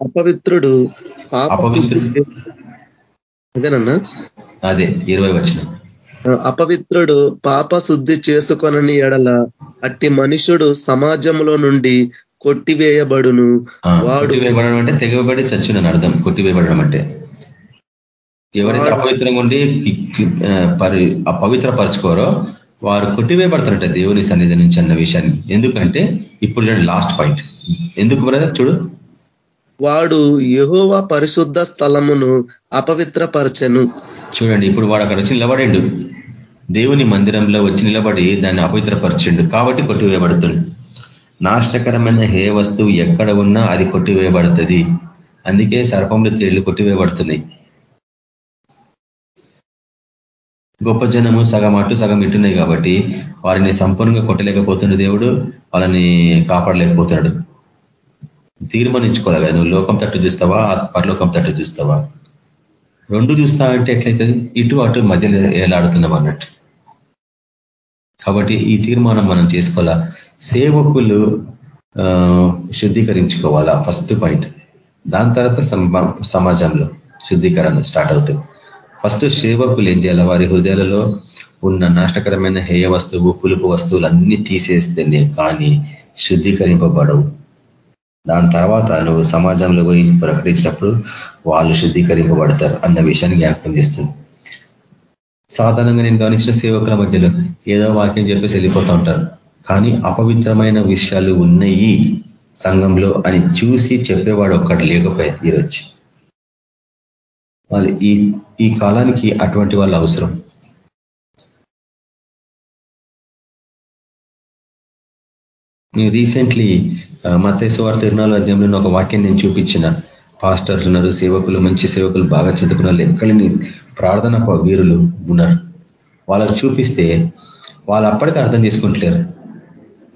అపవిత్రుడు అపవిత్రుడు. అదేనన్నా అదే ఇరవై వచనం. అపవిత్రుడు పాప శుద్ధి చేసుకొనని ఎడల అట్టి మనుషుడు సమాజంలో నుండి కొట్టివేయబడును. వాడు కొట్టివేయబడడం అంటే తెగబడి చచ్చునని అర్థం కొట్టివేయబడడం అంటే. ఎవరైతే అపవిత్రంగా ఉండి అపవిత్ర పరచుకోరో వారు కొట్టివేయబడతారంట దేవుని సన్నిధి నుంచి అన్న విషయాన్ని. ఎందుకంటే ఇప్పుడు చూడండి లాస్ట్ పాయింట్ ఎందుకు చూడు. వాడు యహోవ పరిశుద్ధ స్థలమును అపవిత్రపరచను. చూడండి ఇప్పుడు వాడు అక్కడ వచ్చి నిలబడిండు. దేవుని మందిరంలో వచ్చి నిలబడి దాన్ని అపవిత్రపరిచిండు. కాబట్టి కొట్టివేయబడుతుంది. నాశనకరమైన హే వస్తువు ఎక్కడ ఉన్నా అది కొట్టివేయబడుతుంది. అందుకే సర్పంలో తేళ్ళు కొట్టివేయబడుతున్నాయి. గొప్ప జనము సగం అటు సగం ఇట్టున్నాయి కాబట్టి వారిని సంపూర్ణంగా కొట్టలేకపోతున్న దేవుడు వాళ్ళని కాపాడలేకపోతున్నాడు. తీర్మానించుకోవాలి. నువ్వు లోకం తట్టు చూస్తావా పరలోకం తట్టు చూస్తావా? రెండు చూస్తా అంటే ఎట్లయితుంది? ఇటు అటు మధ్యలో ఏలాడుతున్నాం అన్నట్టు. కాబట్టి ఈ తీర్మానం మనం చేసుకోవాలా? సేవకులు శుద్ధీకరించుకోవాలా? First point. దాని తర్వాత సమాజంలో శుద్ధీకరణ స్టార్ట్ అవుతుంది. ఫస్ట్ సేవకులు ఏం చేయాలి? వారి హృదయాలలో ఉన్న నాశనకరమైన హేయ వస్తువు పులుపు వస్తువులు అన్ని తీసేస్తేనే కానీ శుద్ధీకరింపబడవు. దాని తర్వాత నువ్వు సమాజంలో పోయి ప్రకటించినప్పుడు వాళ్ళు శుద్ధీకరింపబడతారు అన్న విషయాన్ని జ్ఞాపకం చేస్తుంది. సాధారణంగా నేను గమనించిన సేవకుల మధ్యలో ఏదో వాక్యం చెప్పేసి వెళ్ళిపోతూ ఉంటారు. కానీ అపవిత్రమైన విషయాలు ఉన్నాయి సంఘంలో అని చూసి చెప్పేవాడు ఒక్కడు లేకపోయా ఈరోజు. వాళ్ళు ఈ ఈ కాలానికి అటువంటి వాళ్ళు అవసరం. నేను రీసెంట్లీ మతేశ్వ వార్త ఇరునాలు అధ్యాయంలో ఒక వాక్యం నేను చూపించిన. పాస్టర్లు ఉన్నారు సేవకులు మంచి సేవకులు బాగా చదువుకున్న వాళ్ళు ప్రార్థన వీరులు ఉన్నారు. వాళ్ళకు చూపిస్తే వాళ్ళు అప్పటికే అర్థం చేసుకుంటలేరు.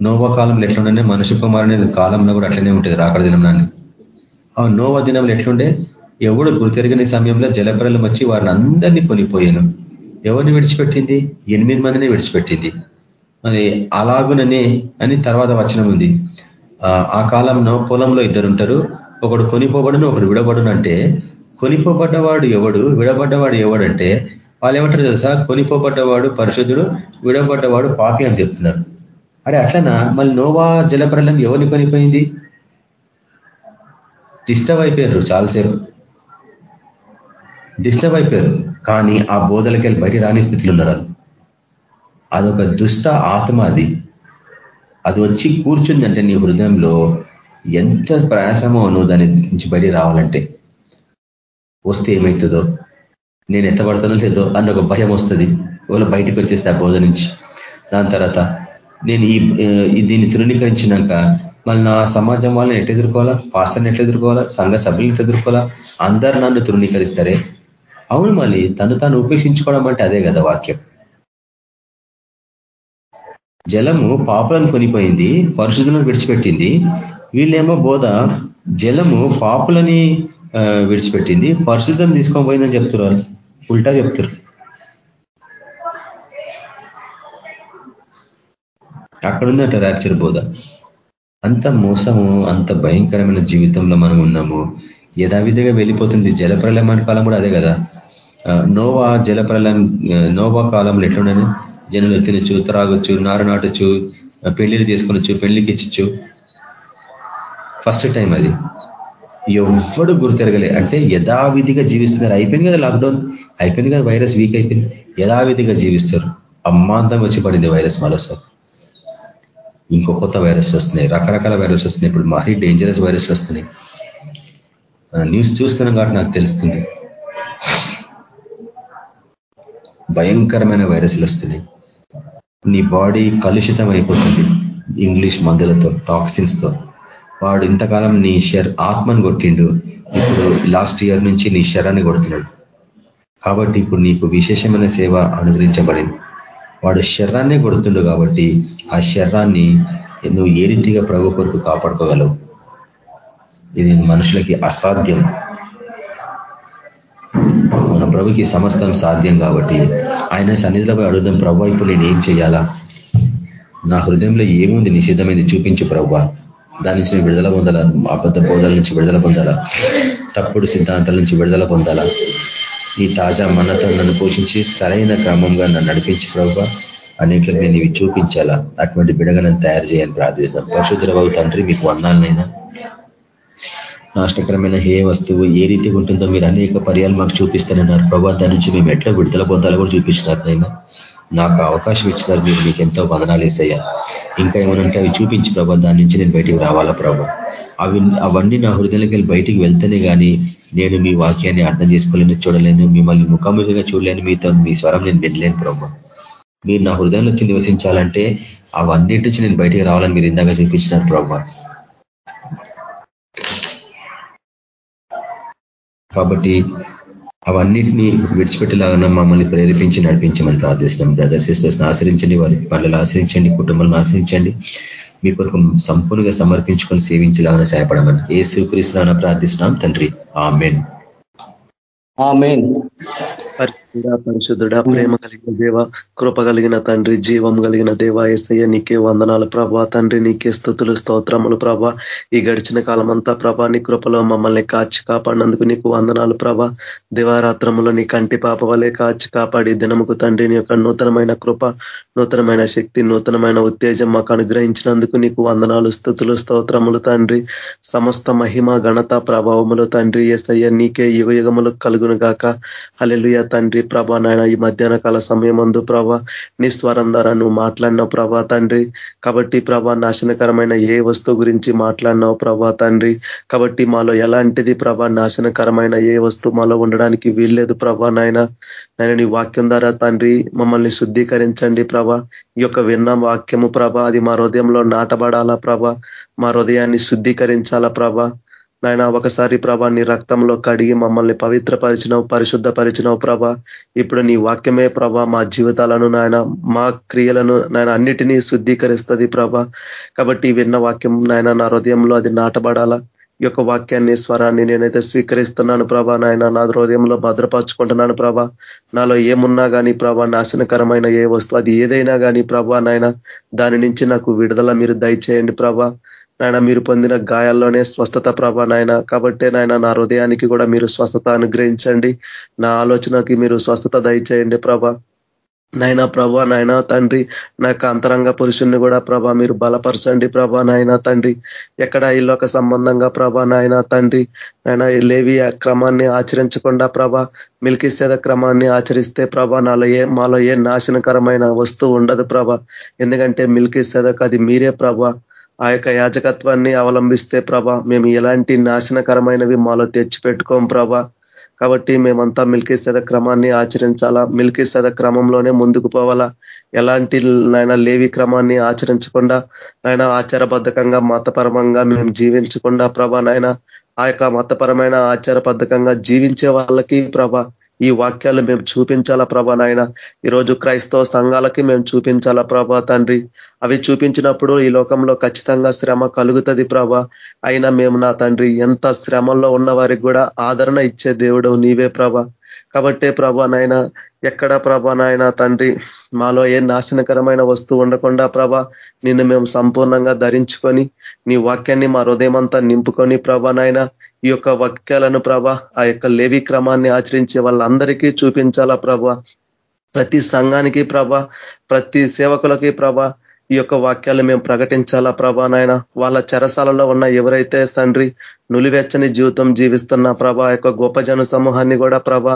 నోవ కాలంలో ఎట్లుండే మనుషు కుమారుని కాలంలో కూడా అట్లనే ఉంటుంది రాకడ దినంలో ఆ నోవా దినంలో ఎట్లుండే? ఎవడు గురితెరగని సమయంలో జలపరలం వచ్చి వారిని అందరినీ కొనిపోయాను. ఎవరిని విడిచిపెట్టింది? ఎనిమిది మందిని విడిచిపెట్టింది. మరి అలాగుననే అని తర్వాత వచనం ఉంది. ఆ కాలంలో పొలంలో ఇద్దరుంటారు. ఒకడు కొనిపోబడును ఒకడు విడబడును అంటే కొనిపోబడ్డవాడు ఎవడు విడబడ్డవాడు ఎవడంటే వాళ్ళు ఏమంటారు తెలుసా? కొనిపోబడ్డవాడు పరిశుద్ధుడు విడబడ్డవాడు పాపి అని చెప్తున్నారు. అరే అట్లనా? మళ్ళీ నోవా జలప్రలయం ఎవరిని కొనిపోయింది? డిస్టర్బ్ అయిపోయారు చాలాసేపు. డిస్టర్బ్ అయిపోయారు. కానీ ఆ బోధలకెళ్ళి బయట రాని స్థితిలో ఉన్నారు అదొక దుష్ట ఆత్మ అది. అది వచ్చి కూర్చుందంటే నీ హృదయంలో ఎంత ప్రయాసమో నువ్వు దాని నుంచి బయట రావాలంటే. వస్తే ఏమవుతుందో నేను ఎత్తబడతానో లేదో అన్న ఒక భయం వస్తుంది. వాళ్ళు బయటకు వచ్చేస్తే ఆ బోధ నుంచి. దాని తర్వాత నేను ఈ దీన్ని తృణీకరించినాక మళ్ళీ నా సమాజం వాళ్ళని ఎట్లా ఎదుర్కోవాలా? పాస్టర్ని ఎట్లా ఎదుర్కోవాలా? సంఘ సభ్యులను ఎట్లా ఎదుర్కోవాలా? అందరు నన్ను తృణీకరిస్తారే? అవును మళ్ళీ తను తాను ఉపేక్షించుకోవడం అంటే అదే కదా వాక్యం. జలము పాపులను కొనిపోయింది పరిశుద్ధులను విడిచిపెట్టింది. వీళ్ళేమో బోధ జలము పాపులని విడిచిపెట్టింది పరిశుద్ధం తీసుకొని పోయిందని చెప్తున్నారు. ఉల్టా చెప్తారు అక్కడ ఉందంట ర్యాప్చర్ బోధ. అంత మోసము అంత భయంకరమైన జీవితంలో మనం ఉన్నాము. యథావిధిగా వెళ్ళిపోతుంది. జలప్రలయం కాలం కూడా అదే కదా. నోవా జలప్రలయం నోవా కాలంలో ఎట్లున్నాను జనులు తినచ్చు త్రాగొచ్చు నారు నాటచ్చు పెళ్ళిళ్ళు తీసుకొనొచ్చు పెళ్ళికి ఇచ్చచ్చు. ఫస్ట్ టైం అది. ఎవ్వడు గుర్తెరగలే అంటే యథావిధిగా జీవిస్తున్నారు. అయిపోయింది కదా లాక్డౌన్ అయిపోయింది కదా వైరస్ వీక్ అయిపోయింది. యథావిధిగా జీవిస్తారు. అమ్మాంతంగా వచ్చి పడింది వైరస్ మరోసారి. ఇంకో కొత్త వైరస్ వస్తున్నాయి. రకరకాల వైరస్ వస్తున్నాయి. ఇప్పుడు మరీ డేంజరస్ వైరస్లు వస్తున్నాయి. న్యూస్ చూస్తున్నాం కాబట్టి నాకు తెలుస్తుంది. భయంకరమైన వైరస్లు వస్తున్నాయి. నీ బాడీ కలుషితం అయిపోతుంది. ఇంగ్లీష్ మందులతో టాక్సిన్స్తో వాడు ఇంతకాలం నీ షర్ ఆత్మను కొట్టిండు. ఇప్పుడు లాస్ట్ ఇయర్ నుంచి నీ శరాన్ని కొడుతున్నాడు. కాబట్టి ఇప్పుడు నీకు విశేషమైన సేవ అనుగ్రహించబడింది. వాడు శర్రాన్నే కొడుతుండు కాబట్టి ఆ శర్రాన్ని నువ్వు ఏ రీతిగా ప్రభు కొరకు కాపాడుకోగలవు? ఇది మనుషులకి అసాధ్యం. మన ప్రభుకి సమస్తం సాధ్యం కాబట్టి ఆయన సన్నిధిలో పోయి అడుగుదాం ప్రభు ఇప్పుడు నేను ఏం చేయాలా? నా హృదయంలో ఏముంది నిషిద్ధమైంది చూపించు ప్రభు. దాని నుంచి విడుదల పొందాలా? అబద్ధ బోధల నుంచి విడుదల పొందాలా? తప్పుడు సిద్ధాంతాల నుంచి విడుదల పొందాలా? ఈ తాజా మన్నతో నన్ను పోషించి సరైన క్రమంగా నన్ను నడిపించి ప్రభావ అన్నింటికి నేను ఇవి చూపించాలా? అటువంటి బిడగలను నన్ను తయారు చేయాలని ప్రార్థిస్తాం. పరిశుద్ధ తండ్రి మీకు వందాలనైనా నాశనకరమైన ఏ వస్తువు ఏ రీతిగా ఉంటుందో మీరు అనేక పర్యాలు మాకు చూపిస్తానన్నారు. ప్రభా దాని నుంచి మేము ఎట్లా విడుదల పొందాలో కూడా చూపించినారు నైనా నాకు అవకాశం ఇచ్చినారు మీరు మీకు ఎంతో వదనాలు వేసయ్యా. ఇంకా ఏమనంటే అవి చూపించి ప్రభా దాని నుంచి నేను బయటికి రావాలా ప్రభా. అవి అవన్నీ నా హృదయంలోకి వెళ్ళి బయటికి వెళ్తేనే కానీ నేను మీ వాక్యాన్ని అర్థం చేసుకోలేను చూడలేను మిమ్మల్ని ముఖాముఖిగా చూడలేను మీతో మీ స్వరం నేను వినలేను ప్రభు. మీరు నా హృదయంలో వచ్చి నివసించాలంటే అవన్నిటి నుంచి నేను బయటికి రావాలని మీరు ఇందాక చూపించినారు ప్రభు. కాబట్టి అవన్నిటినీ విడిచిపెట్టేలాగా మమ్మల్ని ప్రేరేపించి నడిపించమని ప్రార్థిస్తున్నాం. బ్రదర్ సిస్టర్స్ ఆశ్రయించండి వారి పనులు ఆశ్రయించండి కుటుంబాలను ఆశ్రయించండి. మీ కొరకు సంపూర్ణంగా సమర్పించుకొని సేవించేలాగా సహాయపడమని ఏ స్వీకరిస్తున్నా ప్రార్థిస్తున్నాం. తండ్రి ఆమెన్. పరిశుద్ధుడా ప్రేమ కలిగిన దేవ కృప కలిగిన తండ్రి జీవం కలిగిన దేవ ఏసయ్య నీకే వందనాలు ప్రభా. తండ్రి నీకే స్థుతులు స్తోత్రములు ప్రభా. ఈ గడిచిన కాలం అంతా ప్రభా నీ కృపలో మమ్మల్ని కాచి కాపాడినందుకు నీకు వందనాలు ప్రభా. దివారాత్రములో నీ కంటి పాప వలె కాచి కాపాడి దినముకు తండ్రి నీ యొక్క నూతనమైన కృప నూతనమైన శక్తి నూతనమైన ఉత్తేజం మాకు అనుగ్రహించినందుకు నీకు వందనాలు స్థుతులు స్తోత్రములు తండ్రి. సమస్త మహిమ ఘనత ప్రభావములు తండ్రి ఏసయ్య నీకే యుగ యుగములు కలుగును గాక అలెలుయ తండ్రి ప్రభా నాయన ఈ మధ్యాహ్న కాల సమయం అందు ప్రభా నీ స్వరం ద్వారా నువ్వు మాట్లాడినావు ప్రభా తండ్రి. కాబట్టి ప్రభా నాశనకరమైన ఏ వస్తువు గురించి మాట్లాడినావు ప్రభా తండ్రి. కాబట్టి మాలో ఎలాంటిది ప్రభా నాశనకరమైన ఏ వస్తువు మాలో ఉండడానికి వీల్లేదు ప్రభా నాయన. నేను నీ వాక్యం ద్వారా తండ్రి మమ్మల్ని శుద్ధీకరించండి ప్రభా. ఈ యొక్క విన్న వాక్యము ప్రభ అది మా హృదయంలో నాటబడాలా ప్రభ. మా హృదయాన్ని శుద్ధీకరించాలా ప్రభ. నాయన ఒకసారి ప్రభా నీ రక్తంలో కడిగి మమ్మల్ని పవిత్రపరిచినవు పరిశుద్ధపరిచినవు ప్రభ. ఇప్పుడు నీ వాక్యమే ప్రభ మా జీవితాలను నాయన మా క్రియలను నాయన అన్నిటినీ శుద్ధీకరిస్తుంది ప్రభ. కాబట్టి విన్న వాక్యం నాయన నా హృదయంలో అది నాటబడాలా? ఈ యొక్క వాక్యాన్ని స్వరాన్ని నేనైతే స్వీకరిస్తున్నాను ప్రభా నాయన నా హృదయంలో భద్రపరచుకుంటున్నాను ప్రభా. నాలో ఏమున్నా కానీ ప్రభా నాశనకరమైన ఏ వస్తువు అది ఏదైనా కానీ ప్రభా నాయన దాని నుంచి నాకు విడుదల మీరు దయచేయండి ప్రభా. నాయన మీరు పొందిన గాయాల్లోనే స్వస్థత ప్రభ నాయన. కాబట్టే నాయన నా హృదయానికి కూడా మీరు స్వస్థత అనుగ్రహించండి. నా ఆలోచనకి మీరు స్వస్థత దయచేయండి ప్రభ. నాయన ప్రభా నాయన తండ్రి నా యొక్క అంతరంగ పురుషుణ్ణి కూడా ప్రభా మీరు బలపరచండి ప్రభా నాయన తండ్రి. ఎక్కడ ఇల్లొక సంబంధంగా ప్రభా నాయన తండ్రి. నాయన లేవి క్రమాన్ని ఆచరించకుండా ప్రభ మిల్కిసేద క్రమాన్ని ఆచరిస్తే ప్రభా నాలో ఏ మాలో ఏ నాశనకరమైన వస్తువు ఉండదు ప్రభ. ఎందుకంటే మిల్కిసేదకు అది మీరే ప్రభ. ఆ యొక్క యాజకత్వాన్ని అవలంబిస్తే ప్రభ మేము ఎలాంటి నాశనకరమైనవి మాలో తెచ్చిపెట్టుకోం ప్రభ. కాబట్టి మేమంతా మిల్కీ సద క్రమాన్ని ఆచరించాలా? మిల్కీ సద క్రమంలోనే ముందుకు పోవాలా? ఎలాంటి నాయన లేవి క్రమాన్ని ఆచరించకుండా నాయన ఆచారబద్ధకంగా మతపరమంగా మేము జీవించకుండా ప్రభ నాయన ఆ యొక్క మతపరమైన ఆచారబద్ధకంగా జీవించే వాళ్ళకి ప్రభ ఈ వాక్యాలు మేము చూపించాలా ప్రభా నాయన? ఈరోజు క్రైస్తవ సంఘాలకి మేము చూపించాలా ప్రభా తండ్రి? అవి చూపించినప్పుడు ఈ లోకంలో ఖచ్చితంగా శ్రమ కలుగుతుంది ప్రభా. అయినా మేము నా తండ్రి ఎంత శ్రమంలో ఉన్న వారికి కూడా ఆదరణ ఇచ్చే దేవుడు నీవే ప్రభా. కాబట్టే ప్రభా నాయన ఎక్కడ ప్రభా నాయన తండ్రి మాలో ఏ నాశనకరమైన వస్తువు ఉండకుండా ప్రభ నిన్ను మేము సంపూర్ణంగా ధరించుకొని నీ వాక్యాన్ని మా హృదయమంతా నింపుకొని ప్రభా నాయన ఈ యొక్క వాక్యాలను ప్రభ ఆ యొక్క లేవి క్రమాన్ని ఆచరించే వాళ్ళందరికీ చూపించాలా ప్రభ. ప్రతి సంఘానికి ప్రభ ప్రతి సేవకులకి ప్రభ ఈ యొక్క వాక్యాలు మేము ప్రకటించాలా ప్రభా నాయన? వాళ్ళ చెరసాలలో ఉన్న ఎవరైతే తండ్రి నులివెచ్చని జీవితం జీవిస్తున్న ప్రభా యొక్క గొప్ప జన సమూహాన్ని కూడా ప్రభ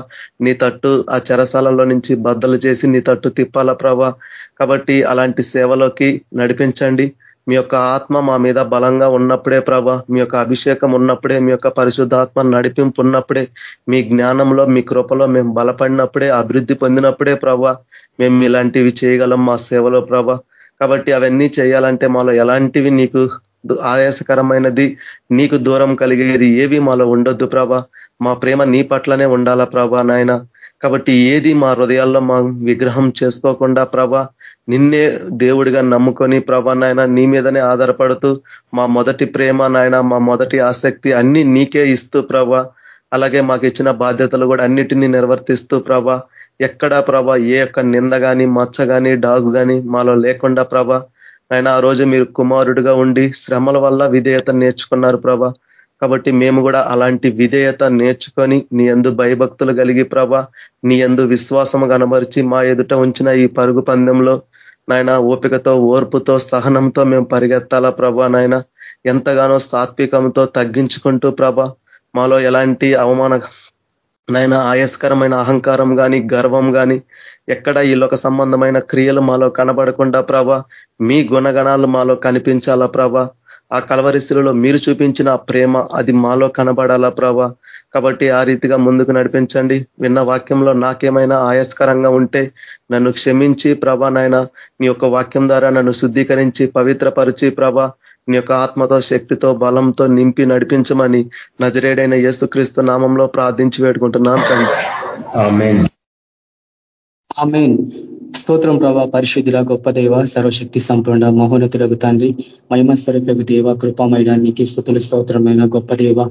నీ తట్టు ఆ చెరసాలలో నుంచి బద్దలు చేసి నీ తట్టు తిప్పాలా ప్రభ. కాబట్టి అలాంటి సేవలోకి నడిపించండి. మీ యొక్క ఆత్మ మా మీద బలంగా ఉన్నప్పుడే ప్రభ మీ యొక్క అభిషేకం ఉన్నప్పుడే మీ యొక్క పరిశుద్ధాత్మ నడిపింపు ఉన్నప్పుడే మీ జ్ఞానంలో మీ కృపలో మేము బలపడినప్పుడే అభివృద్ధి పొందినప్పుడే ప్రభ మేము ఇలాంటివి చేయగలం మా సేవలో ప్రభ. కాబట్టి అవన్నీ చేయాలంటే మాలో ఎలాంటివి నీకు ఆయాసకరమైనది నీకు దూరం కలిగేది ఏవి మాలో ఉండొద్దు ప్రభా. మా ప్రేమ నీ పట్లనే ఉండాలా ప్రభా నాయన. కాబట్టి ఏది మా హృదయాల్లో మా విగ్రహం చేసుకోకుండా ప్రభ నిన్నే దేవుడిగా నమ్ముకొని ప్రభా నాయన నీ మీదనే ఆధారపడుతూ మా మొదటి ప్రేమ నాయన మా మొదటి ఆసక్తి అన్ని నీకే ఇస్తూ ప్రభ. అలాగే మాకు ఇచ్చిన బాధ్యతలు కూడా అన్నిటినీ నిర్వర్తిస్తూ ప్రభ ఎక్కడా ప్రభ ఏ యొక్క నింద కానీ మచ్చ కానీ డాగు కానీ మాలో లేకుండా ప్రభ ఆయన ఆ రోజు మీరు కుమారుడిగా ఉండి శ్రమల వల్ల విధేయత నేర్చుకున్నారు ప్రభ. కాబట్టి మేము కూడా అలాంటి విధేయత నేర్చుకొని నీ ఎందు భయభక్తులు కలిగి ప్రభ నీ ఎందు విశ్వాసము కనబరిచి మా ఎదుట ఉంచిన ఈ పరుగు పందెంలో నాయన ఓపికతో ఓర్పుతో సహనంతో మేము పరిగెత్తాలా ప్రభ నాయన ఎంతగానో సాత్వికంతో తగ్గించుకుంటూ ప్రభ మాలో ఎలాంటి అవమాన నాయన ఆయస్కరమైన అహంకారం కానీ గర్వం కానీ ఎక్కడ ఈ లోక సంబంధమైన క్రియలు మాలో కనబడకుండా ప్రభ మీ గుణగణాలు మాలో కనిపించాలా ప్రభ? ఆ కలవరిశిలలో మీరు చూపించిన ప్రేమ అది మాలో కనబడాలా ప్రభ? కాబట్టి ఆ రీతిగా ముందుకు నడిపించండి. విన్న వాక్యంలో నాకేమైనా ఆయాస్కరంగా ఉంటే నన్ను క్షమించి ప్రభ నాయన నీ యొక్క వాక్యం ద్వారా నన్ను శుద్ధీకరించి పవిత్రపరిచి ప్రభ నీ యొక్క ఆత్మతో శక్తితో బలంతో నింపి నడిపించమని నజరేడైన యేసుక్రీస్తు నామంలో ప్రార్థించి వేడుకుంటున్నాను తండ్రి. స్తోత్రం ప్రభా పరిశుద్ధుల గొప్ప దేవ సర్వశక్తి సంపూర్ణ మహోన్నతులకు తండ్రి మహిమస్వరూపకు దేవ కృపమైన నీకు స్థుతులు స్తోత్రమైన గొప్ప దేవ.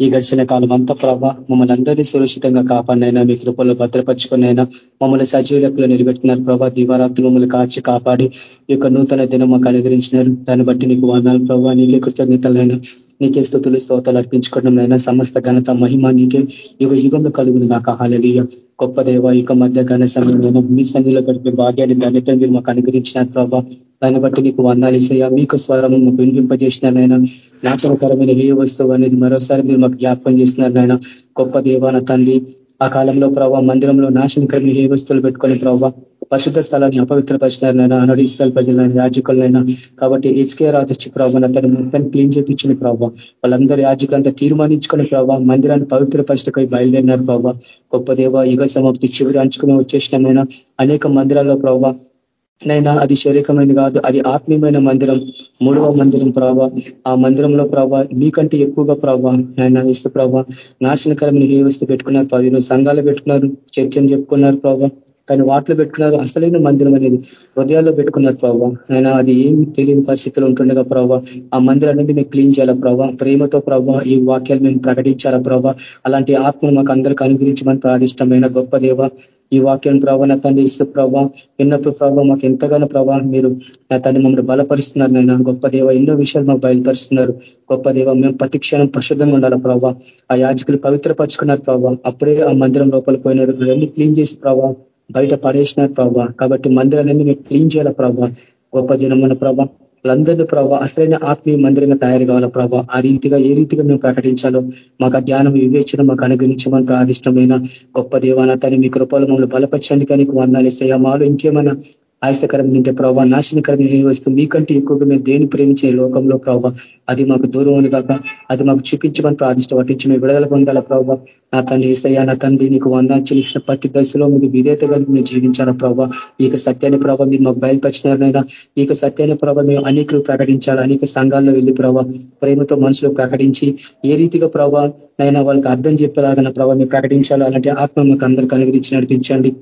ఈ గడిచిన కాలం అంతా ప్రభా మమ్మల్ని అందరినీ సురక్షితంగా కాపాడినైనా మీ కృపల్లో భద్రపరుచుకునైనా మమ్మల్ని సజీవులకు నిలబెట్టినారు ప్రభా దివారాత్రులు మమ్మల్ని కాచి కాపాడి ఈ యొక్క నూతన దినం మాకు అనుగ్రహించినారు. దాన్ని బట్టి నీకు వాదాలు ప్రభావ నీకే కృతజ్ఞతలైనా. నీకే స్థుతులు స్తోతాలు అర్పించుకోవడం సమస్త ఘనత మహిమ నీకే. యుగ యుగంలో కలుగును నాకు హాలలీయ గొప్ప దేవ ఇక మధ్య ఘన సమయంలో మీ సన్నిధిలో గడిపే భాగ్యాన్ని దానితో మీరు మాకు అనుగ్రహించినారు ప్రభావ దాన్ని బట్టి నీకు వందాలిసయ్యా మీకు స్వరం మాకు వినిపింపజేసినారు నాయన. నాచనకరమైన ఏ వస్తువు అనేది మరోసారి మీరు మాకు జ్ఞాపకం చేస్తున్నారు నాయన. గొప్ప దేవాన తండ్రి ఆ కాలంలో ప్రభావ మందిరంలో నాశనకరమైన ఏ వస్తువులు పెట్టుకొని ప్రభావ పరిశుద్ధ స్థలాన్ని అపవిత్రపరిచినారనైనా అన్నాడు ఇస్రాయల్ ప్రజలైన యాజకులైనా కాబట్టి హెచ్కే రాజు వచ్చి ప్రభావ తను మొత్తం క్లీన్ చేపించిన ప్రభావ వాళ్ళందరూ యాజకులంతా తీర్మానించుకున్న ప్రభావ మందిరాన్ని పవిత్రపరచకై బయలుదేరినారు ప్రభావ. గొప్ప దేవ యుగ సమాప్తి చివరి అంచుకుని వచ్చేసినైనా అనేక మందిరాల్లో ప్రభావ నైనా అది శరీరమైనది కాదు అది ఆత్మీయమైన మందిరం మూడవ మందిరం ప్రభావ. ఆ మందిరంలో ప్రభావ మీకంటే ఎక్కువగా ప్రభావ. నైనా ఇస్తు ప్రభావ. నాశనకరమైన ఏ వస్తువు పెట్టుకున్నారు ప్రభావ? సంఘాలు పెట్టుకున్నారు చర్చను చెప్పుకున్నారు ప్రభావ? కానీ వాటిలో పెట్టుకున్నారు. అసలైన మందిరం అనేది హృదయాల్లో పెట్టుకున్నారు ప్రభావ ఆయన అది ఏం తెలియని పరిస్థితులు ఉంటుండగా ప్రభావ ఆ మందిరాన్ని మేము క్లీన్ చేయాలా ప్రభావ ప్రేమతో ప్రభావ ఈ వాక్యాలు మేము ప్రకటించాలా ప్రభావ అలాంటి ఆత్మను మాకు అందరికీ అనుగ్రహించమని ప్రాదిష్టమైన గొప్ప దేవ ఈ వాక్యం ప్రభావ నా తండ్రి ఇస్తే ప్రభావ విన్నప్పుడు ప్రభావ మాకు ఎంతగానో ప్రభావ మీరు నా తండ్రి మమ్మల్ని బలపరుస్తున్నారు నేను గొప్ప దేవ ఎన్నో విషయాలు మాకు బయలుపరుస్తున్నారు. గొప్ప దేవ మేము ప్రతిక్షణం ప్రశుద్ధంగా పరిశుద్ధంగా ఉండాలి ప్రభావ ఆ యాజకులు పవిత్రపరుచుకున్నారు ప్రభావ అప్పుడే ఆ మందిరం లోపల పోయినారు. అన్ని క్లీన్ చేసి ప్రభావ బయట పడేసినారు ప్రభావ కాబట్టి మందిరాన్ని మేము క్లీన్ చేయాల ప్రభావ గొప్ప జనమున ప్రభావ వాళ్ళందరినీ ప్రభావ అసలైన ఆత్మీయ మందిరంగా తయారు కావాల ప్రభావ ఆ రీతిగా ఏ రీతిగా మేము ప్రకటించాలో మాకు జ్ఞానం వివేచన మాకు అనుగ్రహించమని ప్రాదిష్టమైన గొప్ప దేవానాథాన్ని మీ కృపలు మమ్మల్ని బలపరచండి కానీ వందాలు ఇస్తాయి. మాలో ఇంకేమైనా ఆయాసకరం తింటే ప్రభావ నాశనకరం వస్తూ మీకంటే ఎక్కువగా మేము దేని ప్రేమించే లోకంలో ప్రభావ అది మాకు దూరం అని కాక అది మాకు చూపించమని ప్రార్థిష్టం పట్టించి మేము విడుదల పొందాల ప్రభావ నా తండ్రి ఏసయ్యా నా తండ్రి నీకు వందాన్ని చెల్లిసిన ప్రతి దశలో మీకు విధేత కలిగి మేము జీవించాలా ప్రభావ ఈ సత్యాన్ని ప్రభావ మీరు మాకు బయలుపరిచినారనైనా ఈ సత్యాన్ని ప్రభావ మేము అనేకలు ప్రకటించాలి అనేక సంఘాల్లో వెళ్ళి ప్రభావ ప్రేమతో మనుషులు ప్రకటించి ఏ రీతిగా ప్రభావ నైనా వాళ్ళకి అర్థం చెప్పేలాగా ప్రభావ మేము ప్రకటించాలి? అలాంటి ఆత్మ మాకు అందరికీ అనుగ్రహించి నడిపించండి.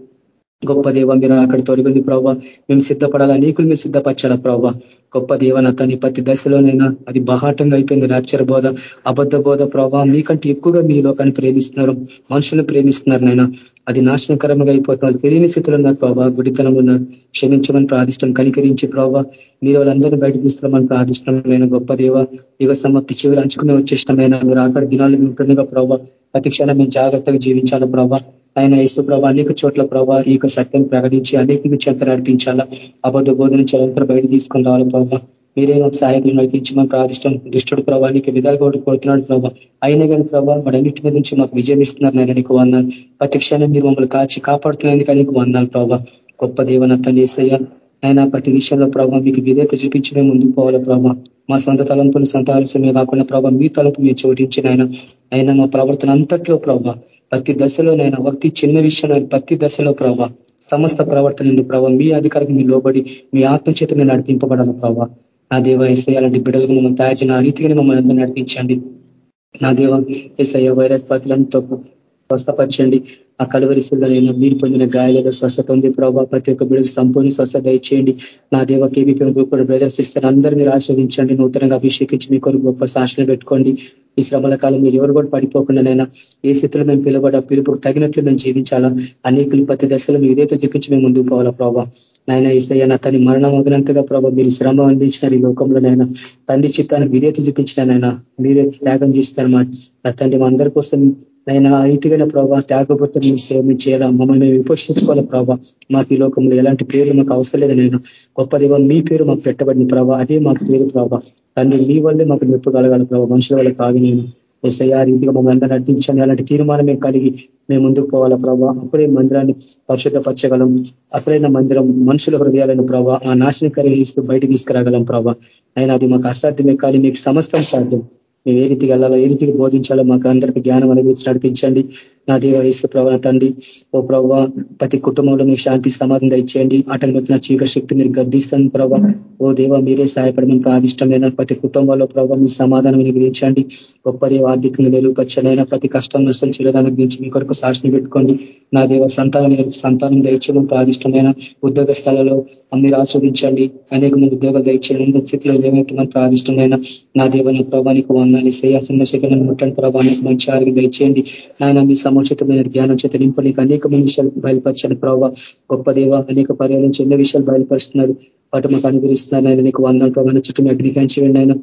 గొప్ప దేవ మీరు అక్కడ తొలగింది ప్రభావ మేము సిద్ధపడాలా? నీకులు మీరు సిద్ధపరచాలా ప్రభావ గొప్ప దేవ నా తని ప్రతి దశలోనైనా అది బహాటంగా అయిపోయింది. ర్యాప్చర్ బోధ అబద్ధ బోధ ప్రభావ మీకంటే ఎక్కువగా మీ లోకాన్ని ప్రేమిస్తున్నారు మనుషులను ప్రేమిస్తున్నారు నైనా అది నాశనకరంగా అయిపోతున్నారు తెలియని స్థితిలో ఉన్నారు ప్రభావ గుడితనం ఉన్నారు. క్షమించమని ప్రాదిష్టం కనికరించి ప్రభావ మీరు వాళ్ళందరినీ బయట తీస్తున్నామని ప్రాదిష్టమైన గొప్ప దేవ యుగ సమాప్తి చివరి అంచుకునే వచ్చేష్టమైన మీరు అక్కడ దినాలు ఉంటుండగా ప్రభావ ప్రతి క్షణం మేము జాగ్రత్తగా జీవించాలి ప్రభావ ఆయన ఇసు ప్రభా అనేక చోట్ల ప్రభా ఈ యొక్క సత్యం ప్రకటించి అనేక చెంత నడిపించాలా అబద్ధ బోధన చలంతా బయట తీసుకొని రావాలి ప్రభావ మీరే మాకు సహాయకులు నడిపించమని ప్రాదిష్టం దుష్టుడు ప్రభావ నీకు విధాలుగా కొడుతున్నాడు ప్రభావ అయినా కానీ ప్రభావ మరన్నిటి మీద నుంచి మాకు విజయం ఇస్తున్నారు నేను నీకు వందాలు ప్రతి క్షణం మీరు మమ్మల్ని కాచి కాపాడుతున్నందుకు నీకు వందాలు ప్రభావ గొప్ప దేవనత్త నేసయ్య ఆయన ప్రతి విషయంలో ప్రభావ మీకు విధేత చూపించడం ముందుకు పోవాలి ప్రభావ మా సొంత తలంపులు సొంత ఆలస్యమే కాకుండా ప్రభావ మీ తలంపు మీరు చోటించిన ఆయన అయినా మా ప్రవర్తన అంతట్లో ప్రభావ ప్రతి దశలోనైనా ఒకటి చిన్న విషయంలో ప్రతి దశలో ప్రభావ సమస్త ప్రవర్తన ఎందుకు ప్రభావ మీ అధికారికి మీ లోబడి మీ ఆత్మచేత మీరు నడిపింపబడాలి ప్రభావ నా దేవ ఎస్ఐ అలాంటి బిడ్డలకు మమ్మల్ని తయారు చేసిన ఆ రీతిగానే మమ్మల్ని అందరూ నడిపించండి. నా దేవ ఎస్ఐ వైరస్ బాధితులంతా స్వస్థపరచండి. ఆ కలువరి మీరు పొందిన గాయాలలో స్వస్థత ఉంది. ప్రభావ ప్రతి ఒక్క బిడ్డకు సంపూర్ణ స్వస్థత దయచేయండి నా దేవ కేబీపీ గ్రూప్ బ్రదర్స్ ఇస్తారు అందరినీ ఆస్వాదించండి నూతనంగా అభిషేకించి మీ కొరకు గొప్ప సాక్షులు పెట్టుకోండి. ఈ శ్రమల కాలం మీరు ఎవరు కూడా పడిపోకుండా ఏ స్థితిలో మేము పిలువబడ పిలుపుకు తగినట్లు మేము జీవించాలా? అనేకులు ప్రతి దశలో మీ ఇదైతే చూపించి మేము ముందుకు పోవాలా ప్రభావ నాయన ఇస్తయ్య నా తన మరణం అగినంతగా ప్రభావ మీరు శ్రమ అనిపించినారు ఈ లోకంలోనైనా తండ్రి చిత్తానికి విధేత చూపించినానైనా మీరే త్యాగం చేస్తారు మా తండ్రి మా అందరి కోసం ఆయన ఇతిగైన ప్రభావ త్యాగపూర్తం మీరు సేవ చేయాలా మమ్మల్ని మేము విపక్షించుకోవాలి ప్రభావ మాకు ఈ లోకంలో ఎలాంటి పేర్లు మాకు అవసరం లేదు నేను గొప్ప దేవం మీ పేరు మాకు పెట్టబడిన ప్రభావ అదే మాకు పేరు ప్రభావ తండ్రి మీ వల్లే మాకు మెప్పుగలగాలి ప్రభావ మనుషుల వల్ల కాదు నేను ఎస్ఐ రీతిగా మమ్మల్ని అందరూ నడిపించండి. అలాంటి తీర్మానం మేము కలిగి మేము ముందుకు పోవాలా ప్రభావ అప్పుడే మందిరాన్ని పరిశుద్ధపరచగలం. అసలైన మందిరం మనుషుల హృదయాలను ప్రభావ ఆ నాశనకరి ఇస్తూ బయట తీసుకురాగలం ప్రభావ అయినా అది మాకు అసాధ్యమే కానీ మీకు సమస్తం సాధ్యం. మేము ఏ రీతికి వెళ్ళాలో ఏ రీతికి బోధించాలో మాకు అందరికీ జ్ఞానం అనుగ్రహించి నడిపించండి. నా దేవ ఇసు ప్రభావ తండ్రి ఓ ప్రభావ ప్రతి కుటుంబంలో మీకు శాంతి సమాధానం ఇచ్చేయండి ఆటలు వచ్చిన చీక శక్తి మీరు గద్దిస్తాను ప్రభావ ఓ దేవ మీరే సహాయపడమని ప్రాదిష్టమైన ప్రతి కుటుంబంలో ప్రభావ మీ సమాధానం అనుగ్రహించండి. గొప్ప దేవ ఆర్థికంగా మెరుగుపరచడైనా ప్రతి కష్టం నష్టం చేయడం అనుగ్రహించి మీ కొరకు సాక్షిని పెట్టుకోండి. నా దేవ సంతానం సంతానం దయచేయడం ప్రాదిష్టమైన ఉద్యోగ స్థలాల్లో మీరు ఆస్వాదించండి. అనేక మంది ఉద్యోగాలు దయచేయడం. స్థితిలో ఏమైతే ప్రాదిష్టమైన నా దేవ నా ప్రభానికి వందాలి శ్రేయాసంద ముట్టని ప్రభావానికి మంచి ఆరోగ్యం దయచేయండి. నాయన మీ సముచితమైన జ్ఞానం చేత నింపడానికి అనేక విషయాలు బయలుపరచండి ప్రభావ గొప్ప దేవ అనేక పర్యాలను చిన్న విషయాలు బయలుపరుస్తున్నారు. వాటి మాకు అనుగ్రహిస్తున్నారు. ఆయన నీకు వందల ప్రభావ. చుట్టూ అగ్నికాంచేయండి ఆయన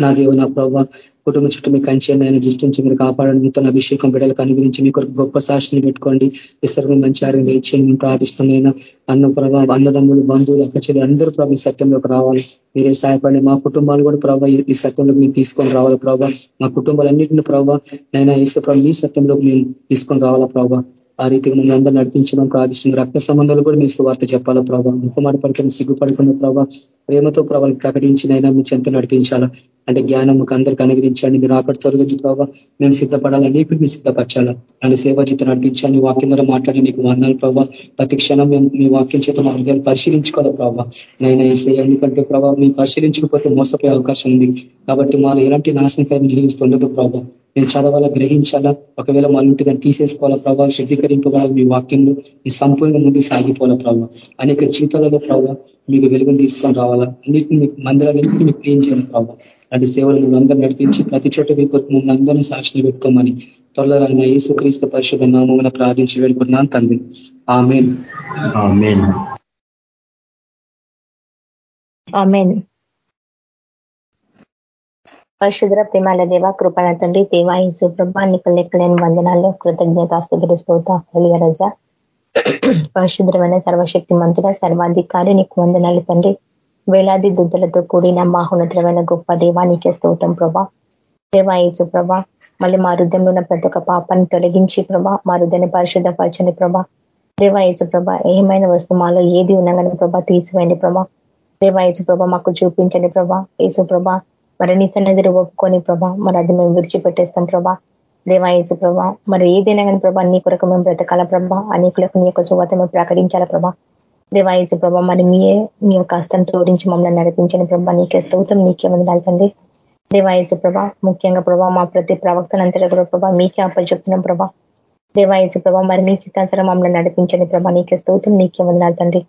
నా దేవ నా ప్రభావ కుటుంబ చుట్టూ మీకు కంచేయండి ఆయన దృష్టించి మీరు కాపాడండి. నూతన అభిషేకం బిడ్డలకు అనుగ్రహించి మీ కొరకు గొప్ప సాక్షిని పెట్టుకోండి. ఇస్తారు మంచి ఆరోగ్యం ఇచ్చేయండి మీకు ఆదిష్టమైన అన్న ప్రభావ అన్నదమ్ములు బంధువులు అక్కచెల్లి అందరూ ప్రభావ సత్యంలోకి రావాలి. మీరే సహాయపడండి. మా కుటుంబాలు కూడా ప్రభావ ఈ సత్యంలోకి మేము తీసుకొని రావాలి ప్రభావ మా కుటుంబాలన్నింటిని ప్రభావ నైనా ఇస్తే ప్రభావ మీ సత్యంలోకి మేము తీసుకొని రావాలా ప్రభావ ఆ రీతిగా మమ్మల్ని అందరూ నడిపించడం ప్రార్థిస్తుంది రక్త సంబంధాలు కూడా మీ వార్త చెప్పాలా ప్రభావ ముఖమాట పడుకుని సిగ్గుపడుకున్న ప్రభావ ప్రేమతో ప్రభావం ప్రకటించినైనా మీ చెంత నడిపించాలా. అంటే జ్ఞానం అందరికి అనుగ్రహించండి. మీరు అక్కడ తొలగించు ప్రభావ మేము సిద్ధపడాలా? నీకు మీరు సిద్ధపరచాలా? అని సేవ చేత నడిపించండి. వాక్యం ద్వారా మాట్లాడి నీకు వందలు ప్రభావ ప్రతి క్షణం మేము మీ వాక్యం చేత మా హృదయాలు పరిశీలించుకోవాలి ప్రభావ నేను వేసే ఎందుకంటే ప్రభావ మేము పరిశీలించకపోతే మోసపోయే అవకాశం ఉంది. కాబట్టి మాలో ఎలాంటి నాశనకరం నిలిగిస్తుండదు ప్రభావ మేము చదవాలా గ్రహించాలా? ఒకవేళ మా ఉంటే దాన్ని తీసేసుకోవాలా ప్రభావ శుద్ధీకరింపబడాలి మీ వాక్యంలో? ఈ సంపూర్ణ ముందు సాగిపోవాలా ప్రభావ అనేక జీవితాలలో ప్రభావ మీకు వెలుగుని తీసుకొని రావాలా? అన్నింటినీ మీకు మందిరాలన్నింటినీ మీకు క్లీన్ చేయాలి ప్రభావ అలాంటి సేవలు నువ్వు అందరూ నడిపించి ప్రతి చోట మీకు మమ్మల్ని అందరినీ సాక్షిని పెట్టుకోమని త్వరలో ఆయన యేసుక్రీస్తు పరిషత్ నామమున ప్రార్థించి వేడుకున్నాను తండ్రి. ఆమెన్. పరిశుద్ర ప్రేమాల దేవ కృపణ తండ్రి దేవా ఈ సుప్రభ నీకు లెక్కలేని వందనాల్లో కృతజ్ఞతాస్తుతులు స్తోత రజ. పరిశుద్రమైన సర్వశక్తి మంతుడ సర్వాధికారి నీకు వందనాలు తండ్రి. వేలాది దుద్దులతో కూడిన మాహునద్రమైన గొప్ప దేవానికే స్తోతం ప్రభా. దేవాయచు ప్రభా. మళ్ళీ మా హృదయంలో ఉన్న ప్రతి ఒక్క పాపాన్ని తొలగించి ప్రభా మా హృదయాన్ని పరిశుద్ధపరచని ప్రభా. దేవాయచు ప్రభా ఏమైనా వస్తు మాలో ఏది ఉన్నా కానీ ప్రభా తీసివేయండి ప్రభా. దేవాయచు ప్రభా మాకు చూపించండి ప్రభా. యేసు ప్రభా మరి నీ సన్నిధిని ఒప్పుకొని ప్రభా మరి అది మేము విడిచిపెట్టేస్తాం ప్రభా. దేవాయచు ప్రభా మరి ఏదైనా కానీ ప్రభా నీ కొరకు మేము బ్రతకాల ప్రభా. అనేకులకు నీ యొక్క శుభత మేము ప్రకటించాల ప్రభా. దేవాయచు ప్రభా మరి మీయే మీ యొక్క హస్తం తోడించి మమ్మల్ని నడిపించని ప్రభా. నీకే స్తోత్రం నీకే వందనాలు తండ్రి. దేవాయచు ప్రభా? ముఖ్యంగా ప్రభా మా ప్రతి ప్రవక్తనంతటా కూడా ప్రభా మీకే అప్పచెప్తున్నాం ప్రభా. దేవాయచు ప్రభా మరి మీ చిత్తాంతరం మమ్మల్ని నడిపించని ప్రభా. నీకే స్తోత్రం నీకే వందనాలు తండ్రి.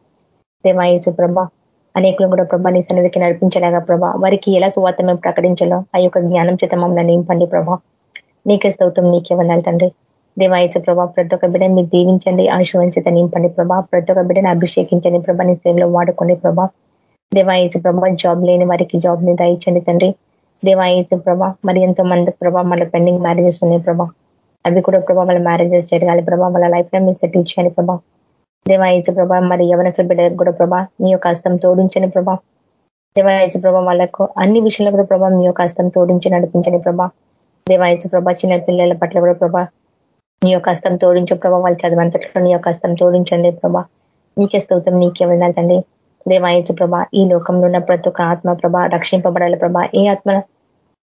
దేవాయచు ప్రభా? అనేకులు కూడా ప్రభా నీ సన్నిధికి నడిపించలేగా ప్రభా వారికి ఎలా సువార్త మేము ప్రకటించాలో? ఆ యొక్క జ్ఞానం చేత మమ్మల్ని నింపండి ప్రభా. నీకే స్తోత్రం నీకే వందాలి తండ్రి. దేవాయచ ప్రభా ప్రతి ఒక్క బిడ్డని మీరు దీవించండి ఆశీర్వదించేత నింపండి ప్రభా. ప్రతి ఒక్క బిడ్డని అభిషేకించండి ప్రభా నీ సేవలో వాడుకోండి ప్రభా. దేవాయచ ప్రభా జాబ్ లేని వారికి జాబ్ని దయచండి తండ్రి. దేవాయచ ప్రభా మరి ఎంతో మంది ప్రభా మళ్ళీ పెండింగ్ మ్యారేజెస్ ఉన్నాయి ప్రభా. అవి కూడా ప్రభా వాళ్ళ మ్యారేజెస్ జరగాలి ప్రభా వాళ్ళ లైఫ్లో మీరు సెటిల్ చేయండి ప్రభా. దేవాయచ ప్రభా మరి యవనస బిడ్డలకు కూడా ప్రభా మీ యొక్క హస్తం తోడించని ప్రభా. దేవాయచ ప్రభా వాళ్ళకు అన్ని విషయంలో కూడా ప్రభా మీ యొక్క హస్తం తోడించి నడిపించని ప్రభా. దేవాయచ ప్రభా చిన్న పిల్లల పట్ల కూడా ప్రభా నీ యొక్క హస్తం తోడించే ప్రభా వాళ్ళు చదివంతట్లో నీ యొక్క హస్తం తోడించండి ప్రభా. నీకే స్తోత్రం నీకే వెళ్ళాలండి దేవాయచు ప్రభా ఈ లోకంలో ఉన్న ప్రతి ఒక్క ఆత్మ ప్రభా రక్షింపబడాలి ప్రభా. ఏ ఆత్మ